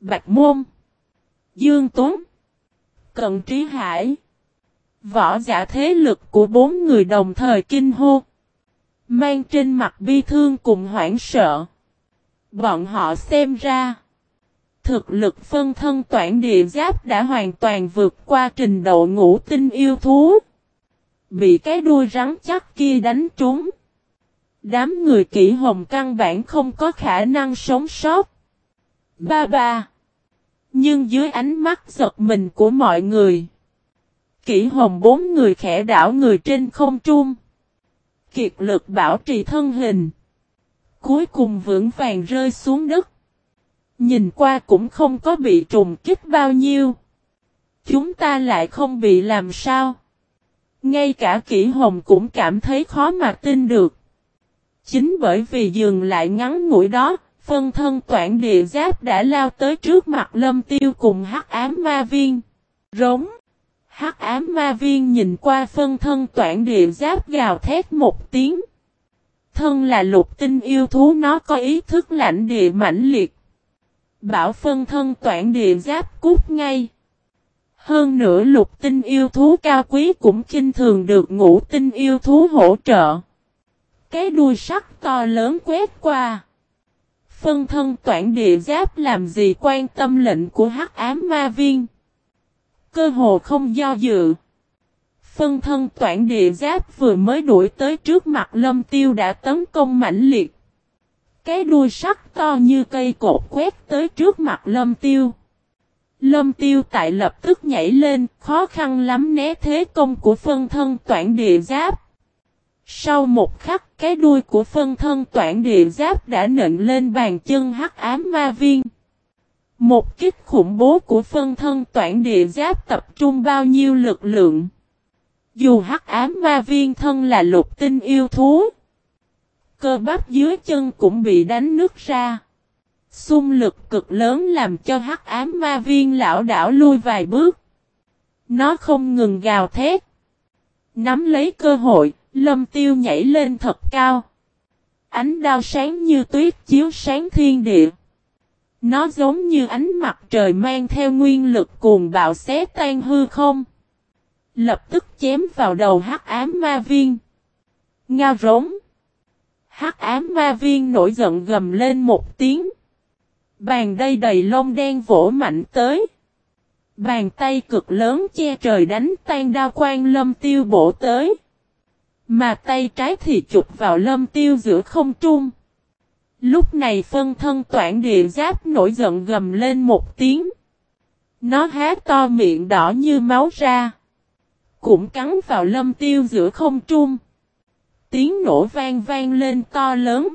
Speaker 1: Bạch Môn, Dương Tuấn, Cận Trí Hải, võ giả thế lực của bốn người đồng thời kinh hô, mang trên mặt bi thương cùng hoảng sợ. Bọn họ xem ra, thực lực phân thân toản địa giáp đã hoàn toàn vượt qua trình độ ngũ tinh yêu thú. Bị cái đuôi rắn chắc kia đánh trúng. Đám người kỹ hồng căn bản không có khả năng sống sót. Ba ba. Nhưng dưới ánh mắt giật mình của mọi người. Kỷ hồng bốn người khẽ đảo người trên không trung. Kiệt lực bảo trì thân hình. Cuối cùng vững vàng rơi xuống đất. Nhìn qua cũng không có bị trùng kích bao nhiêu. Chúng ta lại không bị làm sao. Ngay cả kỷ hồng cũng cảm thấy khó mà tin được. Chính bởi vì dừng lại ngắn ngủi đó, phân thân toản địa giáp đã lao tới trước mặt lâm tiêu cùng hắc ám ma viên. Rống. Hắc ám ma viên nhìn qua phân thân toản địa giáp gào thét một tiếng. Thân là lục tinh yêu thú, nó có ý thức lãnh địa mãnh liệt. Bảo phân thân toản địa giáp cút ngay. Hơn nữa, lục tinh yêu thú cao quý cũng kinh thường được ngũ tinh yêu thú hỗ trợ cái đuôi sắt to lớn quét qua. Phân thân toản địa giáp làm gì quan tâm lệnh của hắc ám ma viên. Cơ hồ không do dự. Phân thân toản địa giáp vừa mới đuổi tới trước mặt lâm tiêu đã tấn công mãnh liệt. Cái đuôi sắt to như cây cột quét tới trước mặt lâm tiêu. Lâm tiêu tại lập tức nhảy lên, khó khăn lắm né thế công của phân thân toản địa giáp. Sau một khắc, cái đuôi của phân thân toản địa giáp đã nện lên bàn chân hắc ám ma viên. Một kích khủng bố của phân thân toản địa giáp tập trung bao nhiêu lực lượng. Dù hắc ám ma viên thân là lục tinh yêu thú. Cơ bắp dưới chân cũng bị đánh nứt ra. Xung lực cực lớn làm cho hắc ám ma viên lão đảo lui vài bước. Nó không ngừng gào thét. Nắm lấy cơ hội, lâm tiêu nhảy lên thật cao. Ánh đao sáng như tuyết chiếu sáng thiên địa. Nó giống như ánh mặt trời mang theo nguyên lực cuồng bạo xé tan hư không. Lập tức chém vào đầu hắc ám ma viên. Ngao rống. Hắc ám ma viên nổi giận gầm lên một tiếng. Bàn đây đầy lông đen vỗ mạnh tới. Bàn tay cực lớn che trời đánh tan đao quan lâm tiêu bổ tới. Mà tay trái thì chụp vào lâm tiêu giữa không trung. Lúc này phân thân toản địa giáp nổi giận gầm lên một tiếng. Nó há to miệng đỏ như máu ra. Cũng cắn vào lâm tiêu giữa không trung. Tiếng nổ vang vang lên to lớn.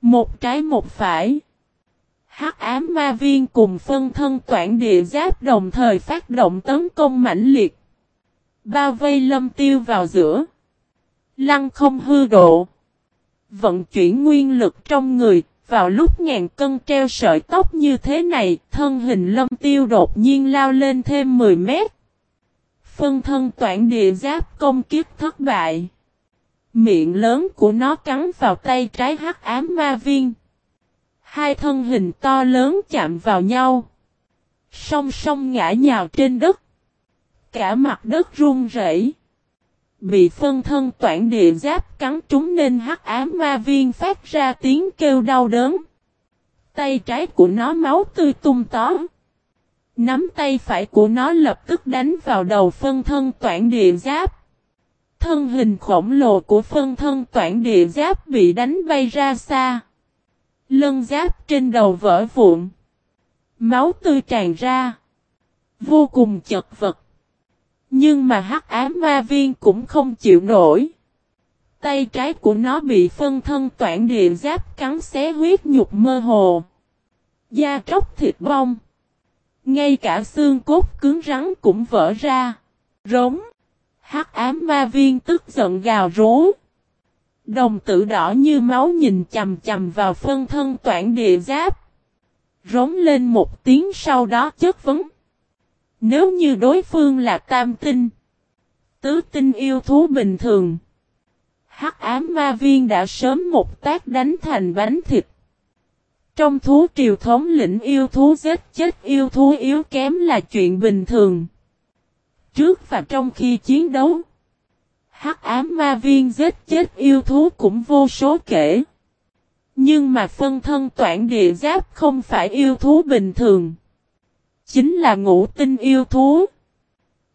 Speaker 1: Một trái một phải. Hắc ám ma viên cùng phân thân toản địa giáp đồng thời phát động tấn công mãnh liệt. Bao vây lâm tiêu vào giữa. Lăng không hư độ. Vận chuyển nguyên lực trong người, vào lúc ngàn cân treo sợi tóc như thế này, thân hình lâm tiêu đột nhiên lao lên thêm 10 mét. Phân thân toản địa giáp công kiếp thất bại. Miệng lớn của nó cắn vào tay trái hắc ám ma viên. Hai thân hình to lớn chạm vào nhau. Song song ngã nhào trên đất. Cả mặt đất run rẩy. Bị phân thân toản địa giáp cắn trúng nên hắc ám ma viên phát ra tiếng kêu đau đớn. Tay trái của nó máu tươi tung tó. Nắm tay phải của nó lập tức đánh vào đầu phân thân toản địa giáp. Thân hình khổng lồ của phân thân toản địa giáp bị đánh bay ra xa. Lân giáp trên đầu vỡ vụn. Máu tươi tràn ra. Vô cùng chật vật. Nhưng mà hắc ám ma viên cũng không chịu nổi. Tay trái của nó bị phân thân toản địa giáp cắn xé huyết nhục mơ hồ. Da tróc thịt bong. Ngay cả xương cốt cứng rắn cũng vỡ ra. Rống. Hắc ám ma viên tức giận gào rú. Đồng tử đỏ như máu nhìn chầm chầm vào phân thân toản địa giáp. Rống lên một tiếng sau đó chất vấn. Nếu như đối phương là tam tinh, tứ tinh yêu thú bình thường, hắc ám ma viên đã sớm một tác đánh thành bánh thịt. Trong thú triều thống lĩnh yêu thú giết chết yêu thú yếu kém là chuyện bình thường. Trước và trong khi chiến đấu, hắc ám ma viên giết chết yêu thú cũng vô số kể. Nhưng mà phân thân toản địa giáp không phải yêu thú bình thường. Chính là ngũ tinh yêu thú.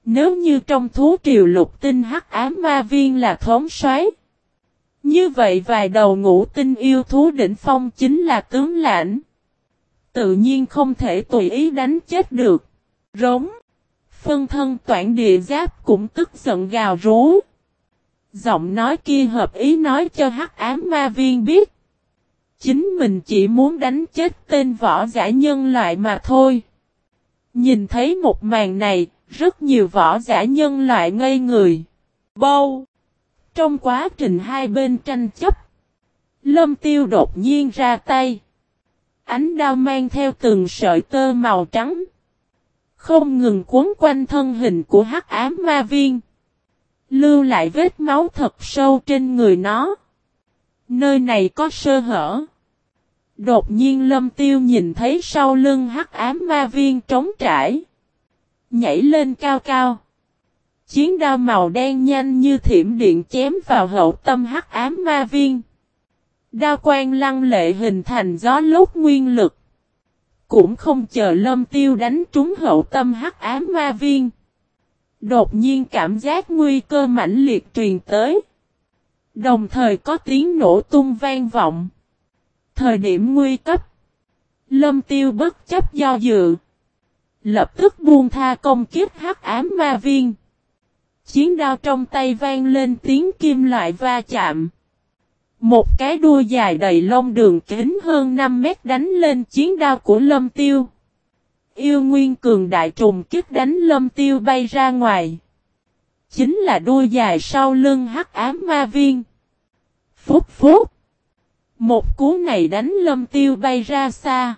Speaker 1: Nếu như trong thú triều lục tinh hắc ám ma viên là thống soái như vậy vài đầu ngũ tinh yêu thú đỉnh phong chính là tướng lãnh. Tự nhiên không thể tùy ý đánh chết được. Rống. Phân thân toản địa giáp cũng tức giận gào rú. Giọng nói kia hợp ý nói cho hắc ám ma viên biết. Chính mình chỉ muốn đánh chết tên võ giả nhân loại mà thôi. Nhìn thấy một màn này, rất nhiều võ giả nhân loại ngây người. Bâu! Trong quá trình hai bên tranh chấp, Lâm Tiêu đột nhiên ra tay. Ánh đao mang theo từng sợi tơ màu trắng. Không ngừng cuốn quanh thân hình của hắc ám ma viên. Lưu lại vết máu thật sâu trên người nó. Nơi này có sơ hở. Đột nhiên lâm tiêu nhìn thấy sau lưng hắc ám ma viên trống trải. Nhảy lên cao cao. Chiến đao màu đen nhanh như thiểm điện chém vào hậu tâm hắc ám ma viên. Đao quan lăng lệ hình thành gió lốt nguyên lực. Cũng không chờ lâm tiêu đánh trúng hậu tâm hắc ám ma viên. Đột nhiên cảm giác nguy cơ mãnh liệt truyền tới. Đồng thời có tiếng nổ tung vang vọng. Thời điểm nguy cấp. Lâm tiêu bất chấp do dự. Lập tức buông tha công kiếp hắc ám ma viên. Chiến đao trong tay vang lên tiếng kim loại va chạm. Một cái đuôi dài đầy lông đường kính hơn 5 mét đánh lên chiến đao của lâm tiêu. Yêu nguyên cường đại trùng kích đánh lâm tiêu bay ra ngoài. Chính là đuôi dài sau lưng hắc ám ma viên. Phúc phúc. Một cú này đánh lâm tiêu bay ra xa.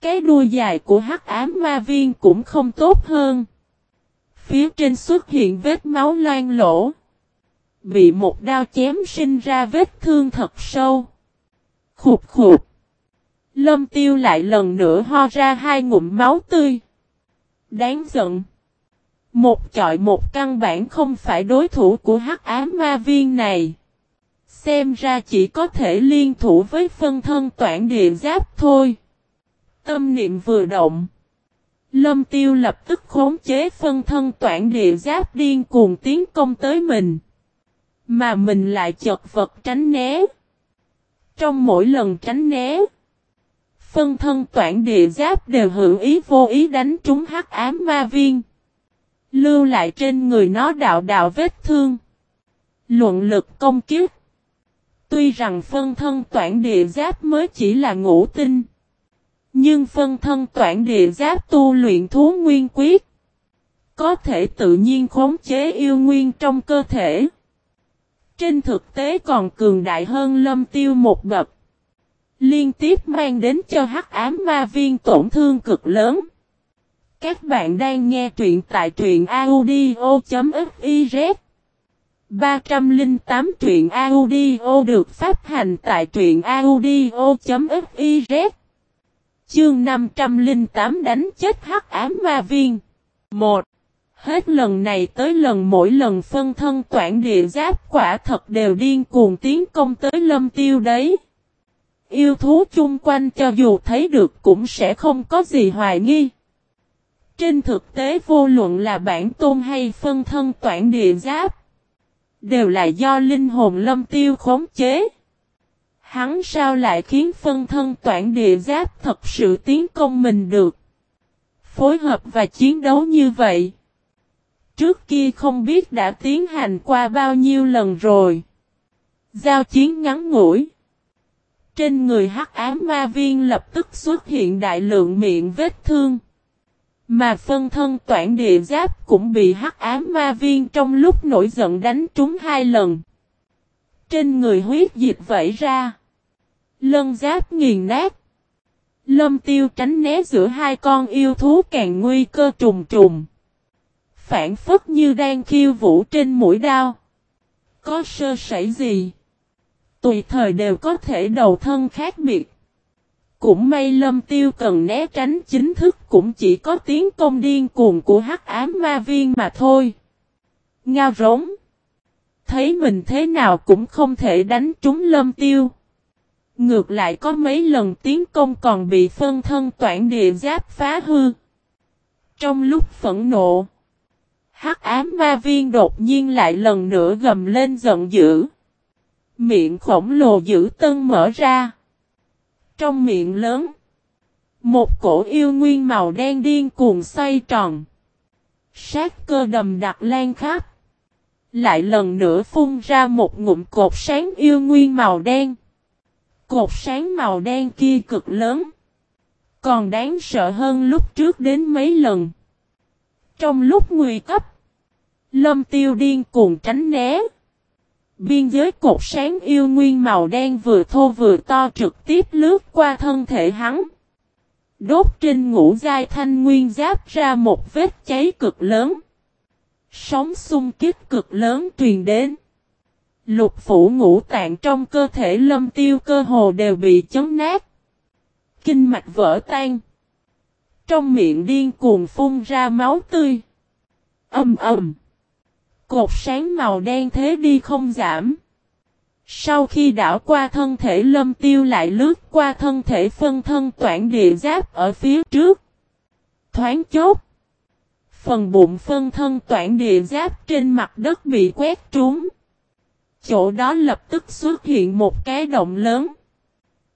Speaker 1: Cái đuôi dài của hắc ám ma viên cũng không tốt hơn. Phía trên xuất hiện vết máu loang lỗ. Bị một đao chém sinh ra vết thương thật sâu. Khục khục. Lâm tiêu lại lần nữa ho ra hai ngụm máu tươi. Đáng giận. Một chọi một căn bản không phải đối thủ của hắc ám ma viên này. Xem ra chỉ có thể liên thủ với phân thân toản địa giáp thôi. Tâm niệm vừa động. Lâm tiêu lập tức khống chế phân thân toản địa giáp điên cuồng tiến công tới mình. Mà mình lại chật vật tránh né. Trong mỗi lần tránh né. Phân thân toản địa giáp đều hữu ý vô ý đánh trúng hắc ám ma viên. Lưu lại trên người nó đạo đạo vết thương. Luận lực công kiếp. Tuy rằng phân thân toản địa giáp mới chỉ là ngũ tinh. Nhưng phân thân toản địa giáp tu luyện thú nguyên quyết. Có thể tự nhiên khống chế yêu nguyên trong cơ thể. Trên thực tế còn cường đại hơn lâm tiêu một bậc. Liên tiếp mang đến cho hắc ám ma viên tổn thương cực lớn. Các bạn đang nghe truyện tại truyện audio.fif. 308 truyện audio được phát hành tại truyện audio.fiz Chương 508 đánh chết hắc ám ma viên 1. Hết lần này tới lần mỗi lần phân thân toản địa giáp quả thật đều điên cuồng tiến công tới lâm tiêu đấy. Yêu thú chung quanh cho dù thấy được cũng sẽ không có gì hoài nghi. Trên thực tế vô luận là bản tôn hay phân thân toản địa giáp. Đều là do linh hồn lâm tiêu khống chế. Hắn sao lại khiến phân thân toản địa giáp thật sự tiến công mình được. Phối hợp và chiến đấu như vậy. Trước kia không biết đã tiến hành qua bao nhiêu lần rồi. Giao chiến ngắn ngủi. Trên người hắc ám ma viên lập tức xuất hiện đại lượng miệng vết thương. Mà phân thân toản địa giáp cũng bị hắc ám ma viên trong lúc nổi giận đánh trúng hai lần. Trên người huyết dịch vẩy ra. Lân giáp nghiền nát. Lâm tiêu tránh né giữa hai con yêu thú càng nguy cơ trùng trùng. Phản phất như đang khiêu vũ trên mũi đao. Có sơ sẩy gì? Tùy thời đều có thể đầu thân khác biệt. Cũng may lâm tiêu cần né tránh, chính thức cũng chỉ có tiếng công điên cuồng của hắc ám ma viên mà thôi. Ngao rống. Thấy mình thế nào cũng không thể đánh trúng lâm tiêu. Ngược lại có mấy lần tiến công còn bị phân thân toản địa giáp phá hư. Trong lúc phẫn nộ, hắc ám ma viên đột nhiên lại lần nữa gầm lên giận dữ. Miệng khổng lồ dữ tân mở ra. Trong miệng lớn, một cổ yêu nguyên màu đen điên cuồng xoay tròn. Sát cơ đầm đặc lan khắp. Lại lần nữa phun ra một ngụm cột sáng yêu nguyên màu đen. Cột sáng màu đen kia cực lớn. Còn đáng sợ hơn lúc trước đến mấy lần. Trong lúc nguy cấp. Lâm tiêu điên cuồng tránh né. Biên giới cột sáng yêu nguyên màu đen vừa thô vừa to trực tiếp lướt qua thân thể hắn. Đốt trên ngũ giai thanh nguyên giáp ra một vết cháy cực lớn. Sóng xung kích cực lớn truyền đến. Lục phủ ngũ tạng trong cơ thể lâm tiêu cơ hồ đều bị chấn nát. Kinh mạch vỡ tan. Trong miệng điên cuồng phun ra máu tươi. Âm ầm. Cột sáng màu đen thế đi không giảm. Sau khi đảo qua thân thể lâm tiêu lại lướt qua thân thể phân thân toản địa giáp ở phía trước. Thoáng chốt. Phần bụng phân thân toản địa giáp trên mặt đất bị quét trúng. Chỗ đó lập tức xuất hiện một cái động lớn.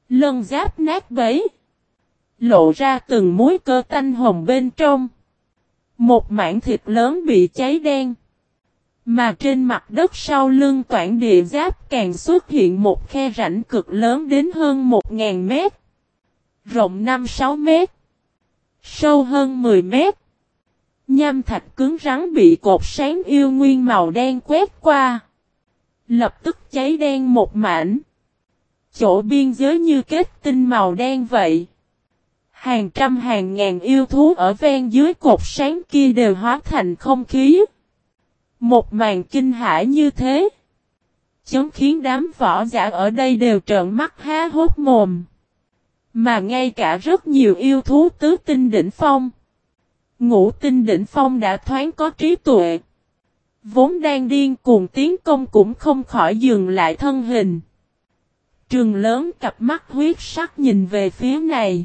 Speaker 1: Lân giáp nát bấy. Lộ ra từng múi cơ tanh hồng bên trong. Một mảng thịt lớn bị cháy đen. Mà trên mặt đất sau lưng toản địa giáp càng xuất hiện một khe rãnh cực lớn đến hơn 1.000 mét. Rộng 5-6 mét. Sâu hơn 10 mét. Nham thạch cứng rắn bị cột sáng yêu nguyên màu đen quét qua. Lập tức cháy đen một mảnh. Chỗ biên giới như kết tinh màu đen vậy. Hàng trăm hàng ngàn yêu thú ở ven dưới cột sáng kia đều hóa thành không khí. Một màn kinh hãi như thế. chống khiến đám võ giả ở đây đều trợn mắt há hốt mồm. Mà ngay cả rất nhiều yêu thú tứ tinh đỉnh phong. Ngũ tinh đỉnh phong đã thoáng có trí tuệ. Vốn đang điên cuồng tiến công cũng không khỏi dừng lại thân hình. Trường lớn cặp mắt huyết sắc nhìn về phía này.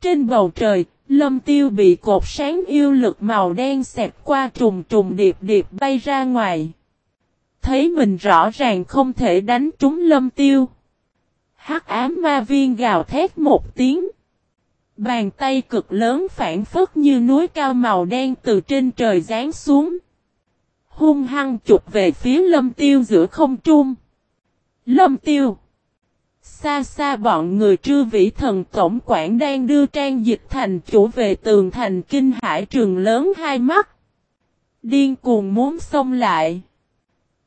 Speaker 1: Trên bầu trời, lâm tiêu bị cột sáng yêu lực màu đen xẹp qua trùng trùng điệp điệp bay ra ngoài. Thấy mình rõ ràng không thể đánh trúng lâm tiêu. Hắc ám ma viên gào thét một tiếng. Bàn tay cực lớn phản phất như núi cao màu đen từ trên trời giáng xuống. Hung hăng chụp về phía lâm tiêu giữa không trung. Lâm tiêu. Xa xa bọn người trư vĩ thần tổng quản đang đưa trang dịch thành chủ về tường thành kinh hải trường lớn hai mắt. Điên cuồng muốn xông lại.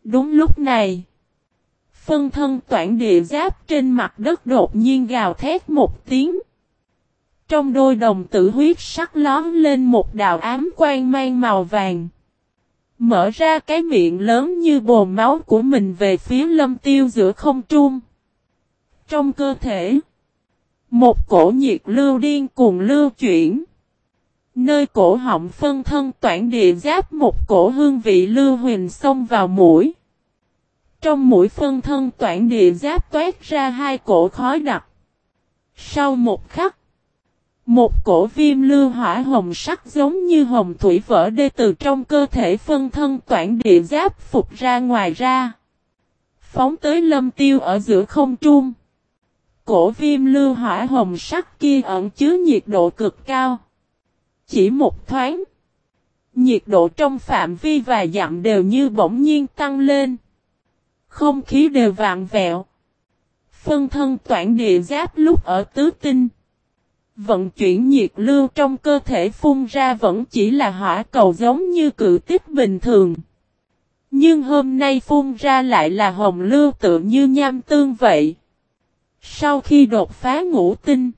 Speaker 1: Đúng lúc này. Phân thân toản địa giáp trên mặt đất đột nhiên gào thét một tiếng. Trong đôi đồng tử huyết sắc lón lên một đạo ám quang mang màu vàng. Mở ra cái miệng lớn như bồn máu của mình về phía lâm tiêu giữa không trung. Trong cơ thể, một cổ nhiệt lưu điên cuồng lưu chuyển. Nơi cổ họng phân thân toản địa giáp một cổ hương vị lưu huyền xông vào mũi. Trong mũi phân thân toản địa giáp toát ra hai cổ khói đặc. Sau một khắc, một cổ viêm lưu hỏa hồng sắc giống như hồng thủy vỡ đê từ trong cơ thể phân thân toản địa giáp phục ra ngoài ra. Phóng tới lâm tiêu ở giữa không trung. Cổ viêm lưu hỏa hồng sắc kia ẩn chứa nhiệt độ cực cao. Chỉ một thoáng. Nhiệt độ trong phạm vi và dặm đều như bỗng nhiên tăng lên. Không khí đều vạn vẹo. Phân thân toản địa giáp lúc ở tứ tinh. Vận chuyển nhiệt lưu trong cơ thể phun ra vẫn chỉ là hỏa cầu giống như cự tích bình thường. Nhưng hôm nay phun ra lại là hồng lưu tự như nham tương vậy. Sau khi đột phá ngũ tinh,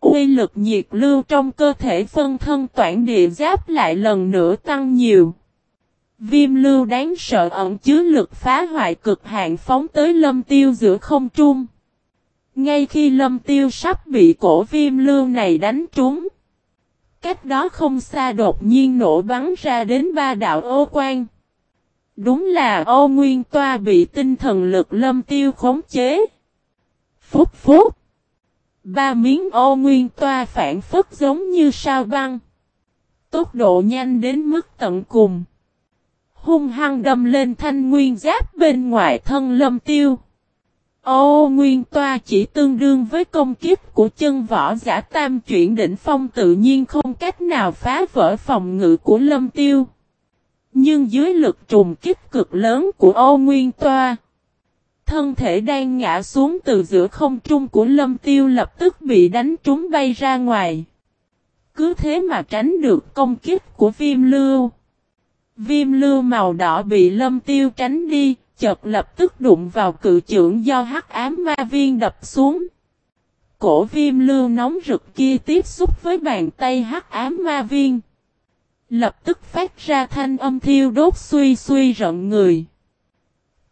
Speaker 1: uy lực nhiệt lưu trong cơ thể phân thân toản địa giáp lại lần nữa tăng nhiều. Viêm lưu đáng sợ ẩn chứa lực phá hoại cực hạn phóng tới lâm tiêu giữa không trung. Ngay khi lâm tiêu sắp bị cổ viêm lưu này đánh trúng. Cách đó không xa đột nhiên nổ bắn ra đến ba đạo ô quan. Đúng là ô nguyên toa bị tinh thần lực lâm tiêu khống chế. Phúc phúc. Ba miếng ô nguyên toa phản phất giống như sao băng. Tốc độ nhanh đến mức tận cùng. Hung hăng đâm lên thanh nguyên giáp bên ngoài thân lâm tiêu. Ô nguyên toa chỉ tương đương với công kiếp của chân võ giả tam chuyển đỉnh phong tự nhiên không cách nào phá vỡ phòng ngự của lâm tiêu. Nhưng dưới lực trùng kích cực lớn của ô nguyên toa, thân thể đang ngã xuống từ giữa không trung của lâm tiêu lập tức bị đánh trúng bay ra ngoài. Cứ thế mà tránh được công kích của viêm lưu. Viêm lưu màu đỏ bị lâm tiêu tránh đi, chợt lập tức đụng vào cự trưởng do hắc ám ma viên đập xuống. Cổ viêm lưu nóng rực kia tiếp xúc với bàn tay hắc ám ma viên. Lập tức phát ra thanh âm thiêu đốt suy suy rợn người.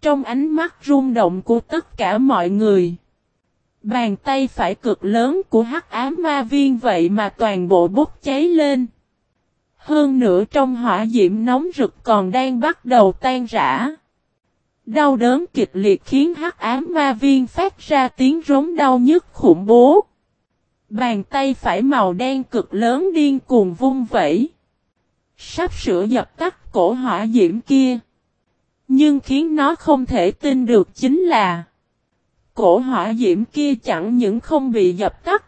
Speaker 1: Trong ánh mắt rung động của tất cả mọi người. Bàn tay phải cực lớn của hắc ám ma viên vậy mà toàn bộ bốc cháy lên. Hơn nữa trong hỏa diễm nóng rực còn đang bắt đầu tan rã. Đau đớn kịch liệt khiến hắc ám ma viên phát ra tiếng rống đau nhức khủng bố. Bàn tay phải màu đen cực lớn điên cuồng vung vẩy. Sắp sửa dập tắt cổ hỏa diễm kia. Nhưng khiến nó không thể tin được chính là, Cổ hỏa diễm kia chẳng những không bị dập tắt.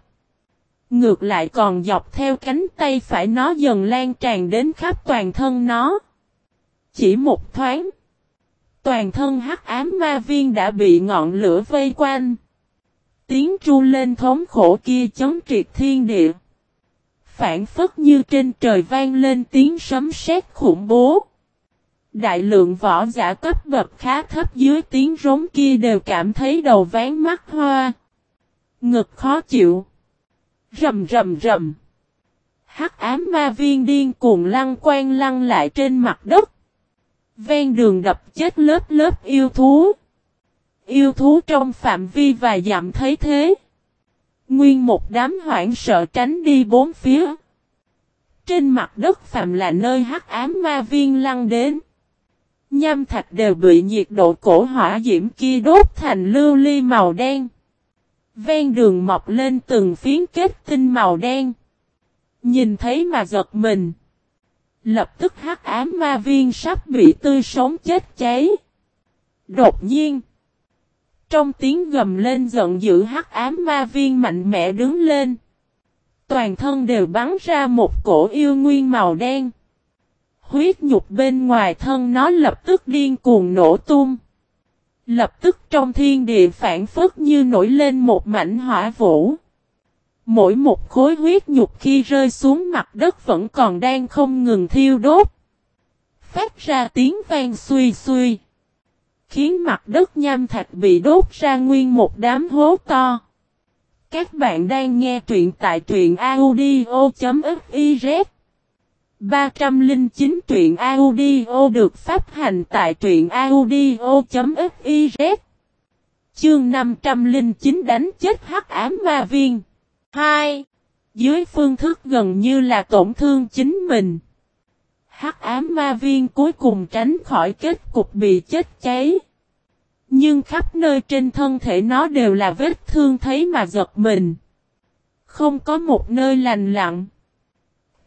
Speaker 1: Ngược lại còn dọc theo cánh tay phải nó dần lan tràn đến khắp toàn thân nó. Chỉ một thoáng. Toàn thân hắc ám ma viên đã bị ngọn lửa vây quanh. Tiếng tru lên thống khổ kia chống triệt thiên địa. Phản phất như trên trời vang lên tiếng sấm sét khủng bố. Đại lượng võ giả cấp bậc khá thấp dưới tiếng rống kia đều cảm thấy đầu ván mắt hoa. Ngực khó chịu. Rầm rầm rầm. Hắc ám ma viên điên cuồng lăn quan lăn lại trên mặt đất. Ven đường đập chết lớp lớp yêu thú. Yêu thú trong phạm vi và dặm thấy thế. Nguyên một đám hoảng sợ tránh đi bốn phía. Trên mặt đất phạm là nơi hắc ám ma viên lăn đến. Nham thạch đều bị nhiệt độ cổ hỏa diễm kia đốt thành lưu ly màu đen. Ven đường mọc lên từng phiến kết tinh màu đen. Nhìn thấy mà giật mình. Lập tức hắc ám ma viên sắp bị tươi sống chết cháy. Đột nhiên. Trong tiếng gầm lên giận dữ hắc ám ma viên mạnh mẽ đứng lên. Toàn thân đều bắn ra một cổ yêu nguyên màu đen. Huyết nhục bên ngoài thân nó lập tức điên cuồng nổ tung. Lập tức trong thiên địa phản phất như nổi lên một mảnh hỏa vũ. Mỗi một khối huyết nhục khi rơi xuống mặt đất vẫn còn đang không ngừng thiêu đốt. Phát ra tiếng vang suy suy. Khiến mặt đất nham thạch bị đốt ra nguyên một đám hố to. Các bạn đang nghe truyện tại truyện audio.fiz 309 truyện audio được phát hành tại truyện audio.fiz Chương 509 đánh chết hắc ám ma viên 2. Dưới phương thức gần như là tổn thương chính mình Hắc ám ma viên cuối cùng tránh khỏi kết cục bị chết cháy Nhưng khắp nơi trên thân thể nó đều là vết thương thấy mà giật mình Không có một nơi lành lặng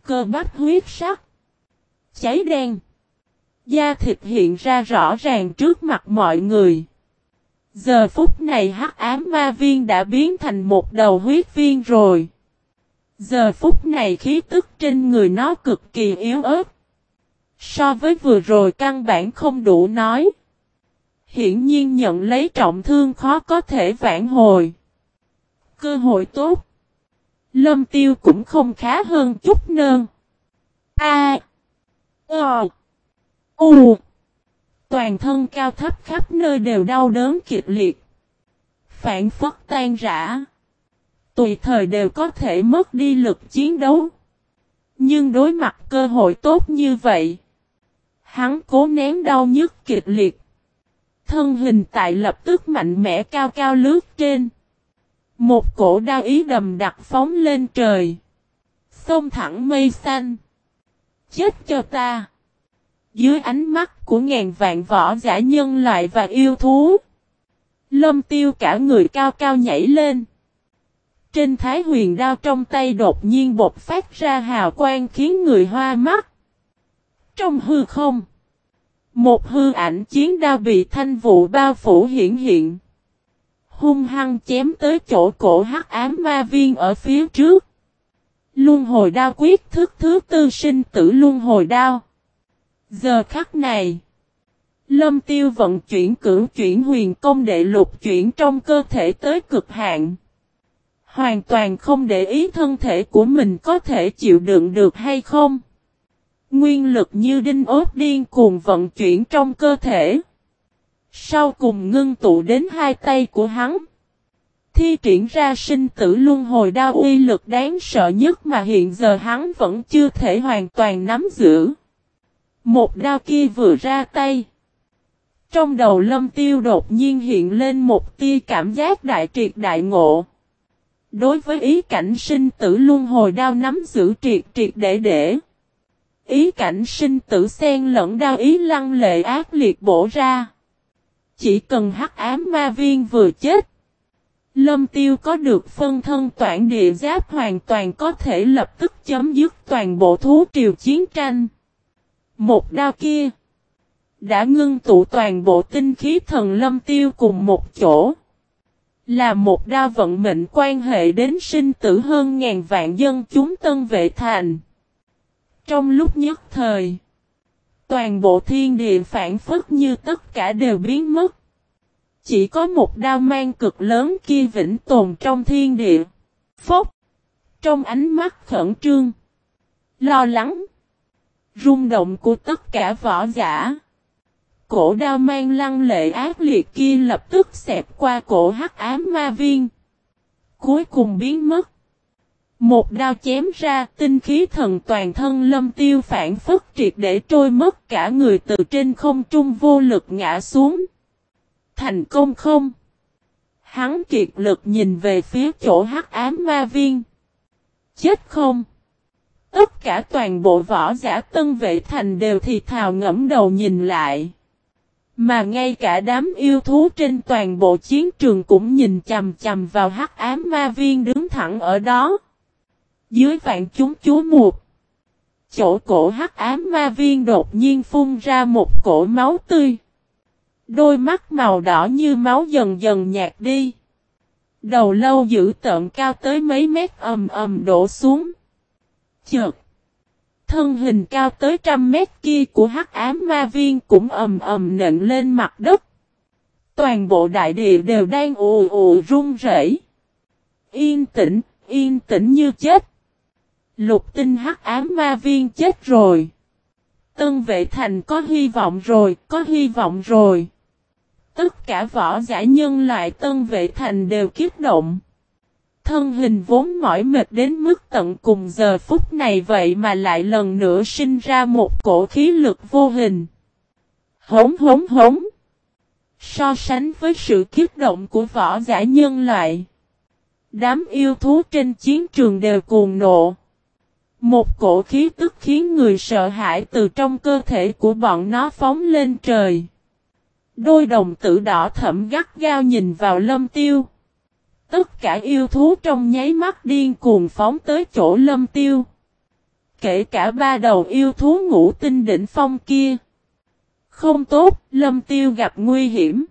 Speaker 1: cơ bắp huyết sắc. Cháy đen. Da thịt hiện ra rõ ràng trước mặt mọi người. Giờ phút này hắc ám ma viên đã biến thành một đầu huyết viên rồi. Giờ phút này khí tức trên người nó cực kỳ yếu ớt. So với vừa rồi căn bản không đủ nói. Hiển nhiên nhận lấy trọng thương khó có thể vãn hồi. Cơ hội tốt. Lâm tiêu cũng không khá hơn chút nơn. A. Ờ. U. Toàn thân cao thấp khắp nơi đều đau đớn kịch liệt. Phản phất tan rã. Tùy thời đều có thể mất đi lực chiến đấu. Nhưng đối mặt cơ hội tốt như vậy. Hắn cố nén đau nhức kịch liệt. Thân hình tại lập tức mạnh mẽ cao cao lướt trên. Một cổ đao ý đầm đặc phóng lên trời. Xông thẳng mây xanh. Chết cho ta. Dưới ánh mắt của ngàn vạn võ giả nhân loại và yêu thú. Lâm tiêu cả người cao cao nhảy lên. Trên thái huyền đao trong tay đột nhiên bột phát ra hào quang khiến người hoa mắt. Trong hư không. Một hư ảnh chiến đao bị thanh vụ bao phủ hiển hiện hung hăng chém tới chỗ cổ hắc ám ma viên ở phía trước. Luân hồi đao quyết thức thứ tư sinh tử luân hồi đao. Giờ khắc này, Lâm Tiêu vận chuyển cưỡng chuyển huyền công đệ lục chuyển trong cơ thể tới cực hạn. Hoàn toàn không để ý thân thể của mình có thể chịu đựng được hay không. Nguyên lực như đinh ốt điên cuồng vận chuyển trong cơ thể. Sau cùng ngưng tụ đến hai tay của hắn. Thi triển ra sinh tử luân hồi đao uy lực đáng sợ nhất mà hiện giờ hắn vẫn chưa thể hoàn toàn nắm giữ. Một đao kia vừa ra tay. Trong đầu lâm tiêu đột nhiên hiện lên một tia cảm giác đại triệt đại ngộ. Đối với ý cảnh sinh tử luân hồi đao nắm giữ triệt triệt để để. Ý cảnh sinh tử xen lẫn đao ý lăng lệ ác liệt bổ ra. Chỉ cần hắc ám ma viên vừa chết. Lâm tiêu có được phân thân toản địa giáp hoàn toàn có thể lập tức chấm dứt toàn bộ thú triều chiến tranh. Một đao kia. Đã ngưng tụ toàn bộ tinh khí thần lâm tiêu cùng một chỗ. Là một đao vận mệnh quan hệ đến sinh tử hơn ngàn vạn dân chúng tân vệ thành. Trong lúc nhất thời, toàn bộ thiên địa phản phất như tất cả đều biến mất. Chỉ có một đao mang cực lớn kia vĩnh tồn trong thiên địa. Phốc! Trong ánh mắt khẩn trương, lo lắng, rung động của tất cả võ giả. Cổ đao mang lăng lệ ác liệt kia lập tức xẹp qua cổ hắc ám ma viên. Cuối cùng biến mất. Một đao chém ra, tinh khí thần toàn thân lâm tiêu phản phất triệt để trôi mất cả người từ trên không trung vô lực ngã xuống. Thành công không? Hắn kiệt lực nhìn về phía chỗ hắc ám ma viên. Chết không? Tất cả toàn bộ võ giả tân vệ thành đều thì thào ngẫm đầu nhìn lại. Mà ngay cả đám yêu thú trên toàn bộ chiến trường cũng nhìn chầm chầm vào hắc ám ma viên đứng thẳng ở đó. Dưới vạn chúng chúa mục. Chỗ cổ hắc ám ma viên đột nhiên phun ra một cổ máu tươi. Đôi mắt màu đỏ như máu dần dần nhạt đi. Đầu lâu giữ tợn cao tới mấy mét ầm ầm đổ xuống. Chợt. Thân hình cao tới trăm mét kia của hắc ám ma viên cũng ầm ầm nện lên mặt đất. Toàn bộ đại địa đều đang ù ù run rẩy. Yên tĩnh, yên tĩnh như chết. Lục tinh hắc ám ma viên chết rồi. Tân vệ thành có hy vọng rồi, có hy vọng rồi. Tất cả võ giả nhân loại tân vệ thành đều kiếp động. Thân hình vốn mỏi mệt đến mức tận cùng giờ phút này vậy mà lại lần nữa sinh ra một cổ khí lực vô hình. Hống hống hống. So sánh với sự kiếp động của võ giả nhân loại. Đám yêu thú trên chiến trường đều cuồng nộ. Một cổ khí tức khiến người sợ hãi từ trong cơ thể của bọn nó phóng lên trời. Đôi đồng tử đỏ thẫm gắt gao nhìn vào lâm tiêu. Tất cả yêu thú trong nháy mắt điên cuồng phóng tới chỗ lâm tiêu. Kể cả ba đầu yêu thú ngũ tinh đỉnh phong kia. Không tốt, lâm tiêu gặp nguy hiểm.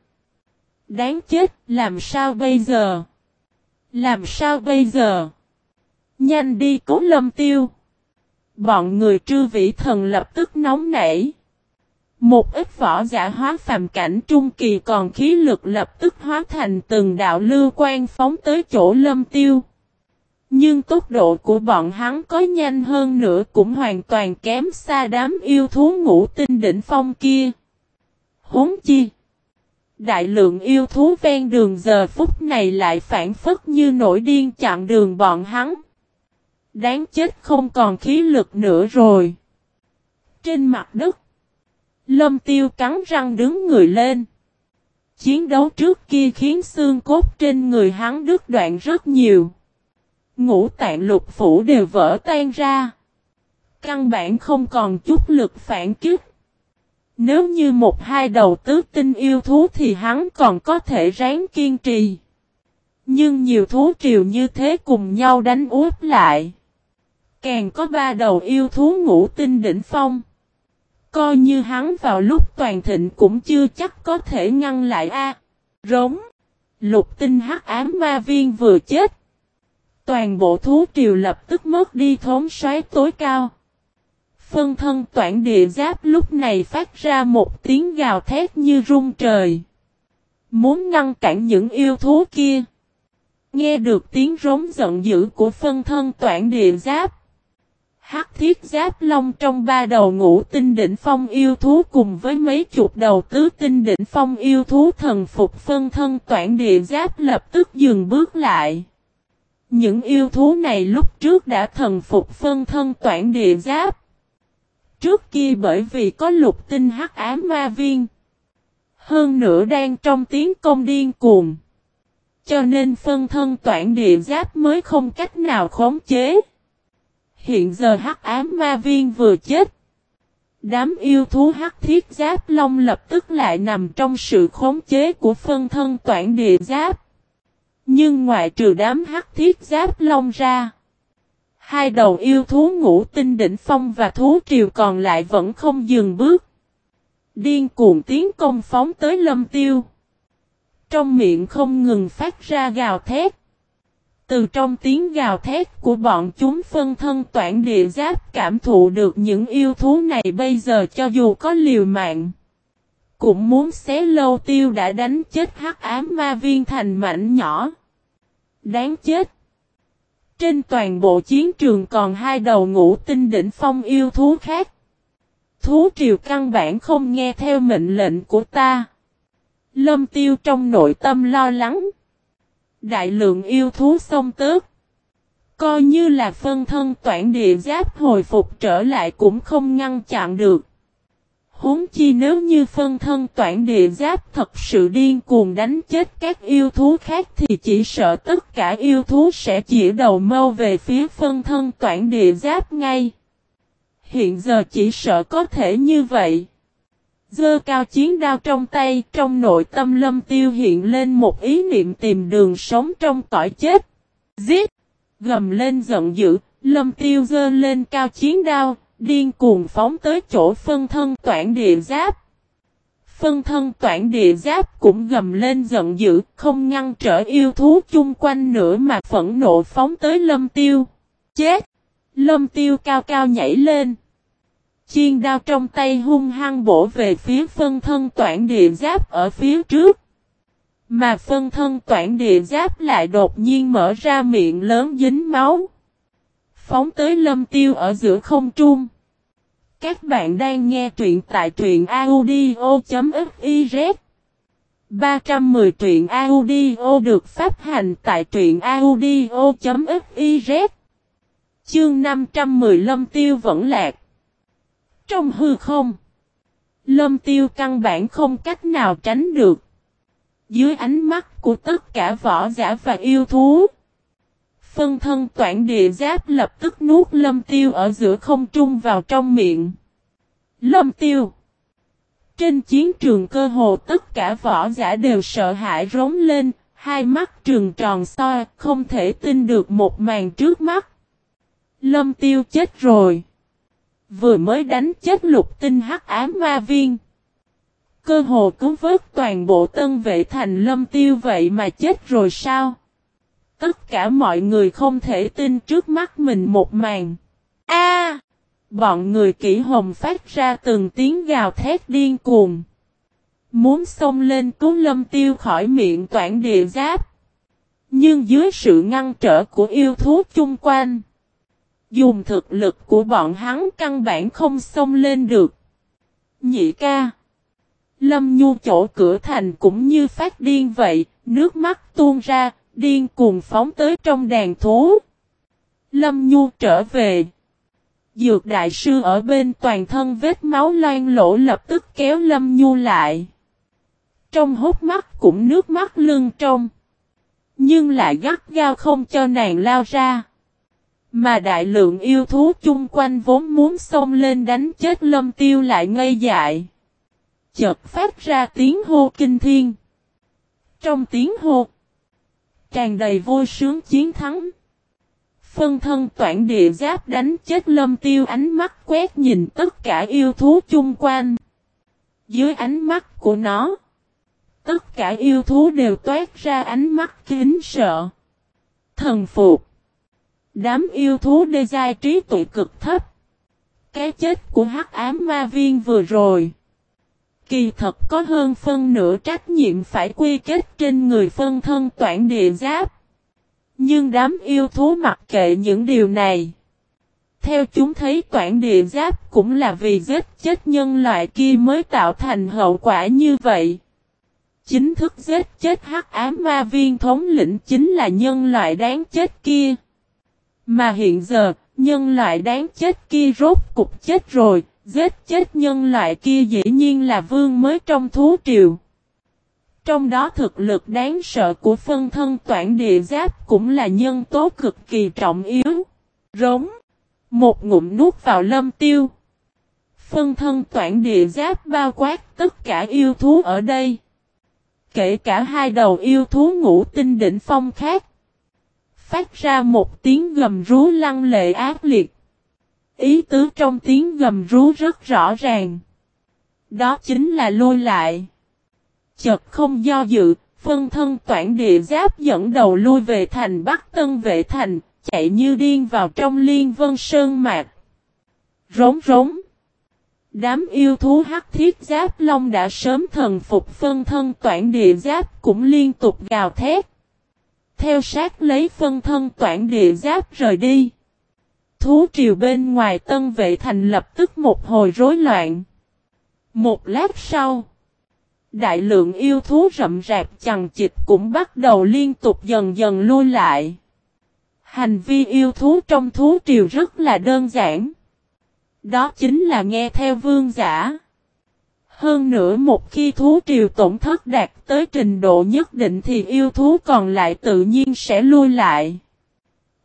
Speaker 1: Đáng chết, làm sao bây giờ? Làm sao bây giờ? Nhanh đi cứu lâm tiêu. Bọn người trư vĩ thần lập tức nóng nảy. Một ít võ giả hóa phàm cảnh trung kỳ còn khí lực lập tức hóa thành từng đạo lưu quan phóng tới chỗ lâm tiêu. Nhưng tốc độ của bọn hắn có nhanh hơn nữa cũng hoàn toàn kém xa đám yêu thú ngũ tinh đỉnh phong kia. Huống chi. Đại lượng yêu thú ven đường giờ phút này lại phản phất như nổi điên chặn đường bọn hắn. Đáng chết không còn khí lực nữa rồi. Trên mặt đất. Lâm tiêu cắn răng đứng người lên. Chiến đấu trước kia khiến xương cốt trên người hắn đứt đoạn rất nhiều. Ngũ tạng lục phủ đều vỡ tan ra. Căn bản không còn chút lực phản kích. Nếu như một hai đầu tứ tinh yêu thú thì hắn còn có thể ráng kiên trì. Nhưng nhiều thú triều như thế cùng nhau đánh úp lại. Càng có ba đầu yêu thú ngũ tinh đỉnh phong. Coi như hắn vào lúc toàn thịnh cũng chưa chắc có thể ngăn lại a. rống. Lục tinh hắc ám ma viên vừa chết. Toàn bộ thú triều lập tức mất đi thống soái tối cao. Phân thân toản địa giáp lúc này phát ra một tiếng gào thét như rung trời. Muốn ngăn cản những yêu thú kia. Nghe được tiếng rống giận dữ của phân thân toản địa giáp. Hắc thiết giáp long trong ba đầu ngũ tinh đỉnh phong yêu thú cùng với mấy chục đầu tứ tinh đỉnh phong yêu thú thần phục phân thân toản địa giáp lập tức dừng bước lại. Những yêu thú này lúc trước đã thần phục phân thân toản địa giáp. Trước kia bởi vì có lục tinh hắc ám ma viên. Hơn nữa đang trong tiếng công điên cuồng. Cho nên phân thân toản địa giáp mới không cách nào khống chế. Hiện giờ hắc ám ma viên vừa chết. Đám yêu thú hắc thiết giáp long lập tức lại nằm trong sự khống chế của phân thân toản địa giáp. Nhưng ngoại trừ đám hắc thiết giáp long ra. Hai đầu yêu thú ngũ tinh đỉnh phong và thú triều còn lại vẫn không dừng bước. Điên cuồng tiến công phóng tới lâm tiêu. Trong miệng không ngừng phát ra gào thét. Từ trong tiếng gào thét của bọn chúng phân thân toản địa giáp cảm thụ được những yêu thú này bây giờ cho dù có liều mạng. Cũng muốn xé lâu tiêu đã đánh chết hắc ám ma viên thành mảnh nhỏ. Đáng chết. Trên toàn bộ chiến trường còn hai đầu ngũ tinh đỉnh phong yêu thú khác. Thú triều căn bản không nghe theo mệnh lệnh của ta. Lâm tiêu trong nội tâm lo lắng. Đại lượng yêu thú sông tước. Coi như là phân thân toản địa giáp hồi phục trở lại cũng không ngăn chặn được. Huống chi nếu như phân thân toản địa giáp thật sự điên cuồng đánh chết các yêu thú khác thì chỉ sợ tất cả yêu thú sẽ chỉ đầu mâu về phía phân thân toản địa giáp ngay. Hiện giờ chỉ sợ có thể như vậy. Dơ cao chiến đao trong tay, trong nội tâm lâm tiêu hiện lên một ý niệm tìm đường sống trong cõi chết. Giết! Gầm lên giận dữ, lâm tiêu dơ lên cao chiến đao, điên cuồng phóng tới chỗ phân thân toản địa giáp. Phân thân toản địa giáp cũng gầm lên giận dữ, không ngăn trở yêu thú chung quanh nữa mà phẫn nộ phóng tới lâm tiêu. Chết! Lâm tiêu cao cao nhảy lên. Chiên đao trong tay hung hăng bổ về phía phân thân toản địa giáp ở phía trước. Mà phân thân toản địa giáp lại đột nhiên mở ra miệng lớn dính máu. Phóng tới lâm tiêu ở giữa không trung. Các bạn đang nghe truyện tại truyện audio.fiz 310 truyện audio được phát hành tại truyện audio.fiz Chương 510 lâm tiêu vẫn lạc trong hư không, lâm tiêu căn bản không cách nào tránh được. Dưới ánh mắt của tất cả võ giả và yêu thú, phân thân toản địa giáp lập tức nuốt lâm tiêu ở giữa không trung vào trong miệng. Lâm tiêu Trên chiến trường cơ hồ tất cả võ giả đều sợ hãi rống lên, hai mắt trường tròn soi, không thể tin được một màn trước mắt. Lâm tiêu chết rồi. Vừa mới đánh chết lục tinh hắc ám ma viên. Cơ hồ cứu vớt toàn bộ tân vệ thành lâm tiêu vậy mà chết rồi sao? Tất cả mọi người không thể tin trước mắt mình một màn. A! bọn người kỹ hồng phát ra từng tiếng gào thét điên cuồng. Muốn xông lên cứu lâm tiêu khỏi miệng toản địa giáp. Nhưng dưới sự ngăn trở của yêu thú chung quanh. Dùng thực lực của bọn hắn căn bản không xông lên được. Nhị ca. Lâm Nhu chỗ cửa thành cũng như phát điên vậy, nước mắt tuôn ra, điên cuồng phóng tới trong đàn thú. Lâm Nhu trở về. Dược đại sư ở bên toàn thân vết máu loan lỗ lập tức kéo Lâm Nhu lại. Trong hốt mắt cũng nước mắt lưng trong. Nhưng lại gắt gao không cho nàng lao ra. Mà đại lượng yêu thú chung quanh vốn muốn xông lên đánh chết lâm tiêu lại ngây dại. Chợt phát ra tiếng hô kinh thiên. Trong tiếng hô, tràn đầy vui sướng chiến thắng. Phân thân toản địa giáp đánh chết lâm tiêu ánh mắt quét nhìn tất cả yêu thú chung quanh. Dưới ánh mắt của nó, tất cả yêu thú đều toát ra ánh mắt kính sợ. Thần phục. Đám yêu thú đê giai trí tuệ cực thấp. Cái chết của hắc ám ma viên vừa rồi. Kỳ thật có hơn phân nửa trách nhiệm phải quy kết trên người phân thân toản địa giáp. Nhưng đám yêu thú mặc kệ những điều này. Theo chúng thấy toản địa giáp cũng là vì giết chết nhân loại kia mới tạo thành hậu quả như vậy. Chính thức giết chết hắc ám ma viên thống lĩnh chính là nhân loại đáng chết kia. Mà hiện giờ, nhân loại đáng chết kia rốt cục chết rồi, giết chết nhân loại kia dĩ nhiên là vương mới trong thú triều. Trong đó thực lực đáng sợ của phân thân toản địa giáp cũng là nhân tố cực kỳ trọng yếu. Rống. Một ngụm nuốt vào lâm tiêu. Phân thân toản địa giáp bao quát tất cả yêu thú ở đây. Kể cả hai đầu yêu thú ngũ tinh đỉnh phong khác phát ra một tiếng gầm rú lăng lệ ác liệt. Ý tứ trong tiếng gầm rú rất rõ ràng. Đó chính là lôi lại. Chợt không do dự, phân thân toản địa giáp dẫn đầu lui về thành Bắc Tân Vệ Thành, chạy như điên vào trong liên vân sơn mạc. Rống rống. Đám yêu thú hắc thiết giáp long đã sớm thần phục phân thân toản địa giáp cũng liên tục gào thét. Theo sát lấy phân thân toản địa giáp rời đi. Thú triều bên ngoài tân vệ thành lập tức một hồi rối loạn. Một lát sau. Đại lượng yêu thú rậm rạp chằng chịt cũng bắt đầu liên tục dần dần lui lại. Hành vi yêu thú trong thú triều rất là đơn giản. Đó chính là nghe theo vương giả. Hơn nữa một khi thú triều tổn thất đạt tới trình độ nhất định thì yêu thú còn lại tự nhiên sẽ lui lại.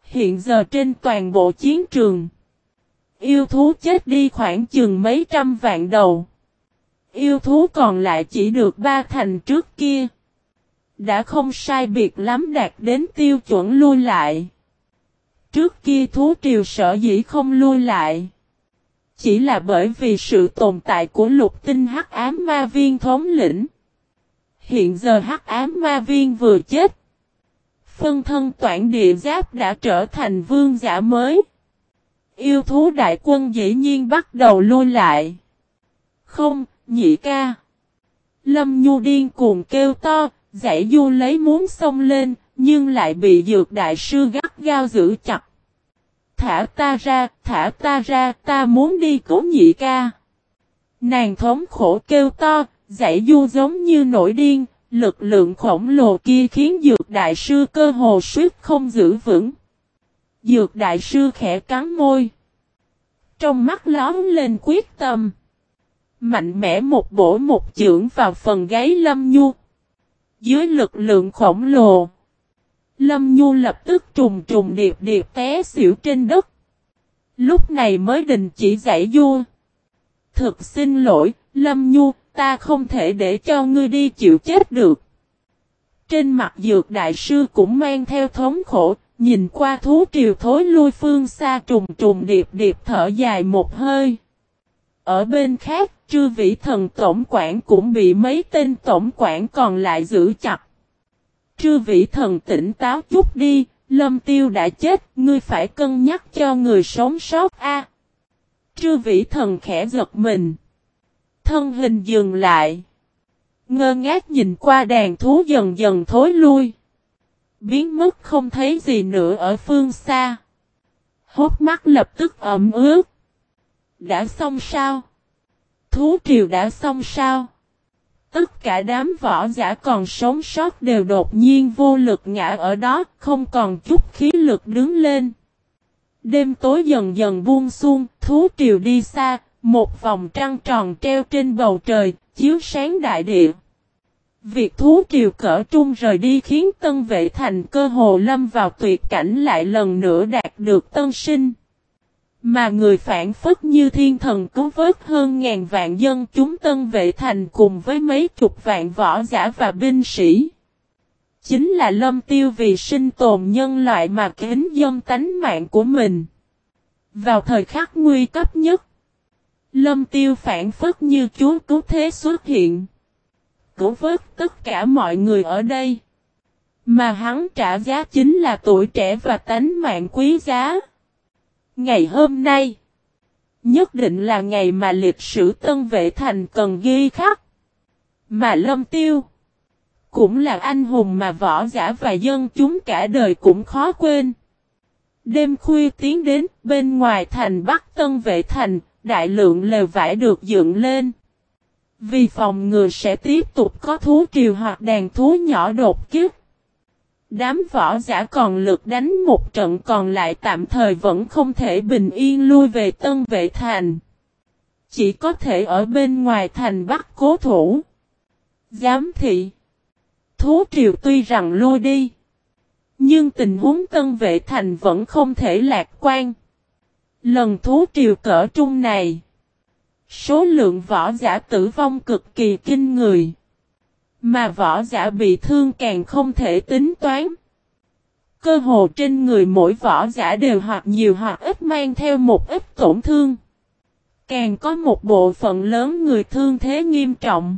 Speaker 1: Hiện giờ trên toàn bộ chiến trường, yêu thú chết đi khoảng chừng mấy trăm vạn đầu. Yêu thú còn lại chỉ được ba thành trước kia. Đã không sai biệt lắm đạt đến tiêu chuẩn lui lại. Trước kia thú triều sở dĩ không lui lại. Chỉ là bởi vì sự tồn tại của lục tinh hắc ám ma viên thống lĩnh. Hiện giờ hắc ám ma viên vừa chết. Phân thân toản địa giáp đã trở thành vương giả mới. Yêu thú đại quân dĩ nhiên bắt đầu lui lại. Không, nhị ca. Lâm Nhu điên cuồng kêu to, giải du lấy muốn xông lên, nhưng lại bị dược đại sư gắt gao giữ chặt. Thả ta ra, thả ta ra, ta muốn đi cứu nhị ca. Nàng thống khổ kêu to, dãy du giống như nổi điên, lực lượng khổng lồ kia khiến dược đại sư cơ hồ suýt không giữ vững. Dược đại sư khẽ cắn môi. Trong mắt lón lên quyết tâm. Mạnh mẽ một bổ một chưởng vào phần gáy Lâm Nhu. Dưới lực lượng khổng lồ. Lâm Nhu lập tức trùng trùng điệp điệp té xỉu trên đất. Lúc này mới đình chỉ giải vua. Thực xin lỗi, Lâm Nhu, ta không thể để cho ngươi đi chịu chết được. Trên mặt dược đại sư cũng mang theo thống khổ, nhìn qua thú triều thối lui phương xa trùng trùng điệp điệp thở dài một hơi. Ở bên khác, trư vị thần tổng quản cũng bị mấy tên tổng quản còn lại giữ chặt. Trư vị thần tỉnh táo chút đi, lâm tiêu đã chết, ngươi phải cân nhắc cho người sống sót a. Trư vị thần khẽ giật mình. Thân hình dừng lại. Ngơ ngác nhìn qua đàn thú dần dần thối lui. Biến mất không thấy gì nữa ở phương xa. Hốt mắt lập tức ẩm ướt. Đã xong sao? Thú triều đã xong sao? Tất cả đám võ giả còn sống sót đều đột nhiên vô lực ngã ở đó, không còn chút khí lực đứng lên. Đêm tối dần dần buông xuông, thú triều đi xa, một vòng trăng tròn treo trên bầu trời, chiếu sáng đại địa. Việc thú triều cỡ trung rời đi khiến tân vệ thành cơ hồ lâm vào tuyệt cảnh lại lần nữa đạt được tân sinh. Mà người phản phất như thiên thần cứu vớt hơn ngàn vạn dân chúng tân vệ thành cùng với mấy chục vạn võ giả và binh sĩ. Chính là lâm tiêu vì sinh tồn nhân loại mà kính dân tánh mạng của mình. Vào thời khắc nguy cấp nhất, lâm tiêu phản phất như chúa cứu thế xuất hiện. Cứu vớt tất cả mọi người ở đây. Mà hắn trả giá chính là tuổi trẻ và tánh mạng quý giá. Ngày hôm nay, nhất định là ngày mà lịch sử Tân Vệ Thành cần ghi khắc. Mà Lâm Tiêu, cũng là anh hùng mà võ giả và dân chúng cả đời cũng khó quên. Đêm khuya tiến đến, bên ngoài thành Bắc Tân Vệ Thành, đại lượng lều vải được dựng lên. Vì phòng ngừa sẽ tiếp tục có thú triều hoặc đàn thú nhỏ đột kích. Đám võ giả còn lực đánh một trận còn lại tạm thời vẫn không thể bình yên lui về tân vệ thành. Chỉ có thể ở bên ngoài thành bắt cố thủ. Giám thị. Thú triều tuy rằng lui đi. Nhưng tình huống tân vệ thành vẫn không thể lạc quan. Lần thú triều cỡ trung này. Số lượng võ giả tử vong cực kỳ kinh người. Mà võ giả bị thương càng không thể tính toán. Cơ hồ trên người mỗi võ giả đều hoặc nhiều hoặc ít mang theo một ít tổn thương. Càng có một bộ phận lớn người thương thế nghiêm trọng.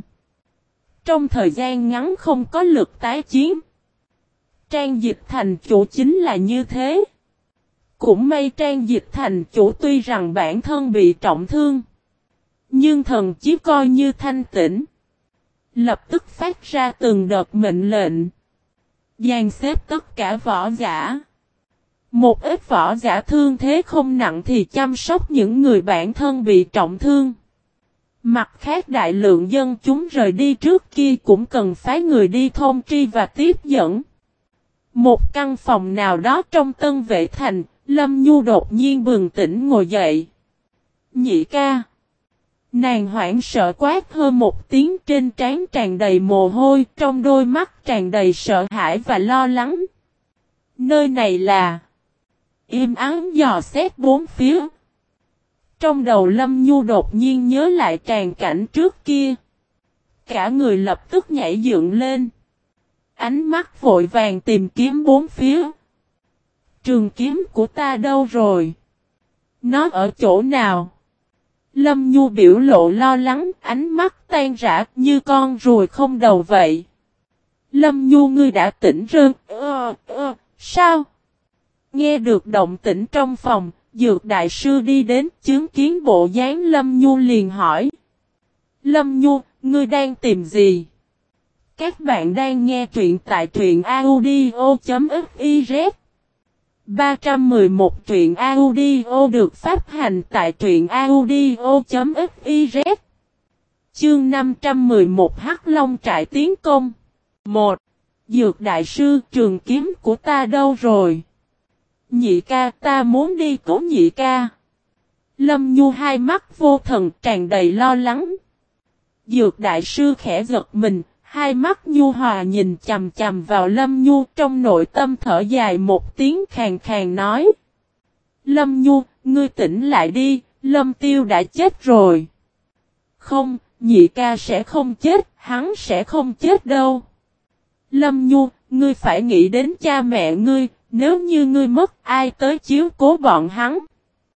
Speaker 1: Trong thời gian ngắn không có lực tái chiến. Trang dịch thành chủ chính là như thế. Cũng may trang dịch thành chủ tuy rằng bản thân bị trọng thương. Nhưng thần chí coi như thanh tĩnh. Lập tức phát ra từng đợt mệnh lệnh. Giàn xếp tất cả võ giả. Một ít võ giả thương thế không nặng thì chăm sóc những người bản thân bị trọng thương. Mặt khác đại lượng dân chúng rời đi trước kia cũng cần phái người đi thông tri và tiếp dẫn. Một căn phòng nào đó trong tân vệ thành, Lâm Nhu đột nhiên bừng tỉnh ngồi dậy. Nhị ca. Nàng hoảng sợ quát hơn một tiếng trên trán tràn đầy mồ hôi, trong đôi mắt tràn đầy sợ hãi và lo lắng. Nơi này là... Im ắng dò xét bốn phía. Trong đầu Lâm Nhu đột nhiên nhớ lại tràn cảnh trước kia. Cả người lập tức nhảy dựng lên. Ánh mắt vội vàng tìm kiếm bốn phía. Trường kiếm của ta đâu rồi? Nó ở chỗ nào? Lâm Nhu biểu lộ lo lắng, ánh mắt tan rã như con ruồi không đầu vậy. Lâm Nhu ngươi đã tỉnh rơn, ờ, ờ, sao? Nghe được động tĩnh trong phòng, dược đại sư đi đến chứng kiến bộ dáng Lâm Nhu liền hỏi. Lâm Nhu, ngươi đang tìm gì? Các bạn đang nghe truyện tại truyện audio.fif 311 truyện audio được phát hành tại truyện audio.fiz Chương 511 Hắc Long trại tiến công 1. Dược đại sư trường kiếm của ta đâu rồi? Nhị ca ta muốn đi cổ nhị ca. Lâm Nhu hai mắt vô thần tràn đầy lo lắng. Dược đại sư khẽ giật mình, hai mắt Nhu hòa nhìn chầm chầm vào Lâm Nhu trong nội tâm thở dài một tiếng khàn khàn nói. Lâm Nhu, ngươi tỉnh lại đi, Lâm Tiêu đã chết rồi. Không, nhị ca sẽ không chết, hắn sẽ không chết đâu. Lâm Nhu, ngươi phải nghĩ đến cha mẹ ngươi, nếu như ngươi mất ai tới chiếu cố bọn hắn.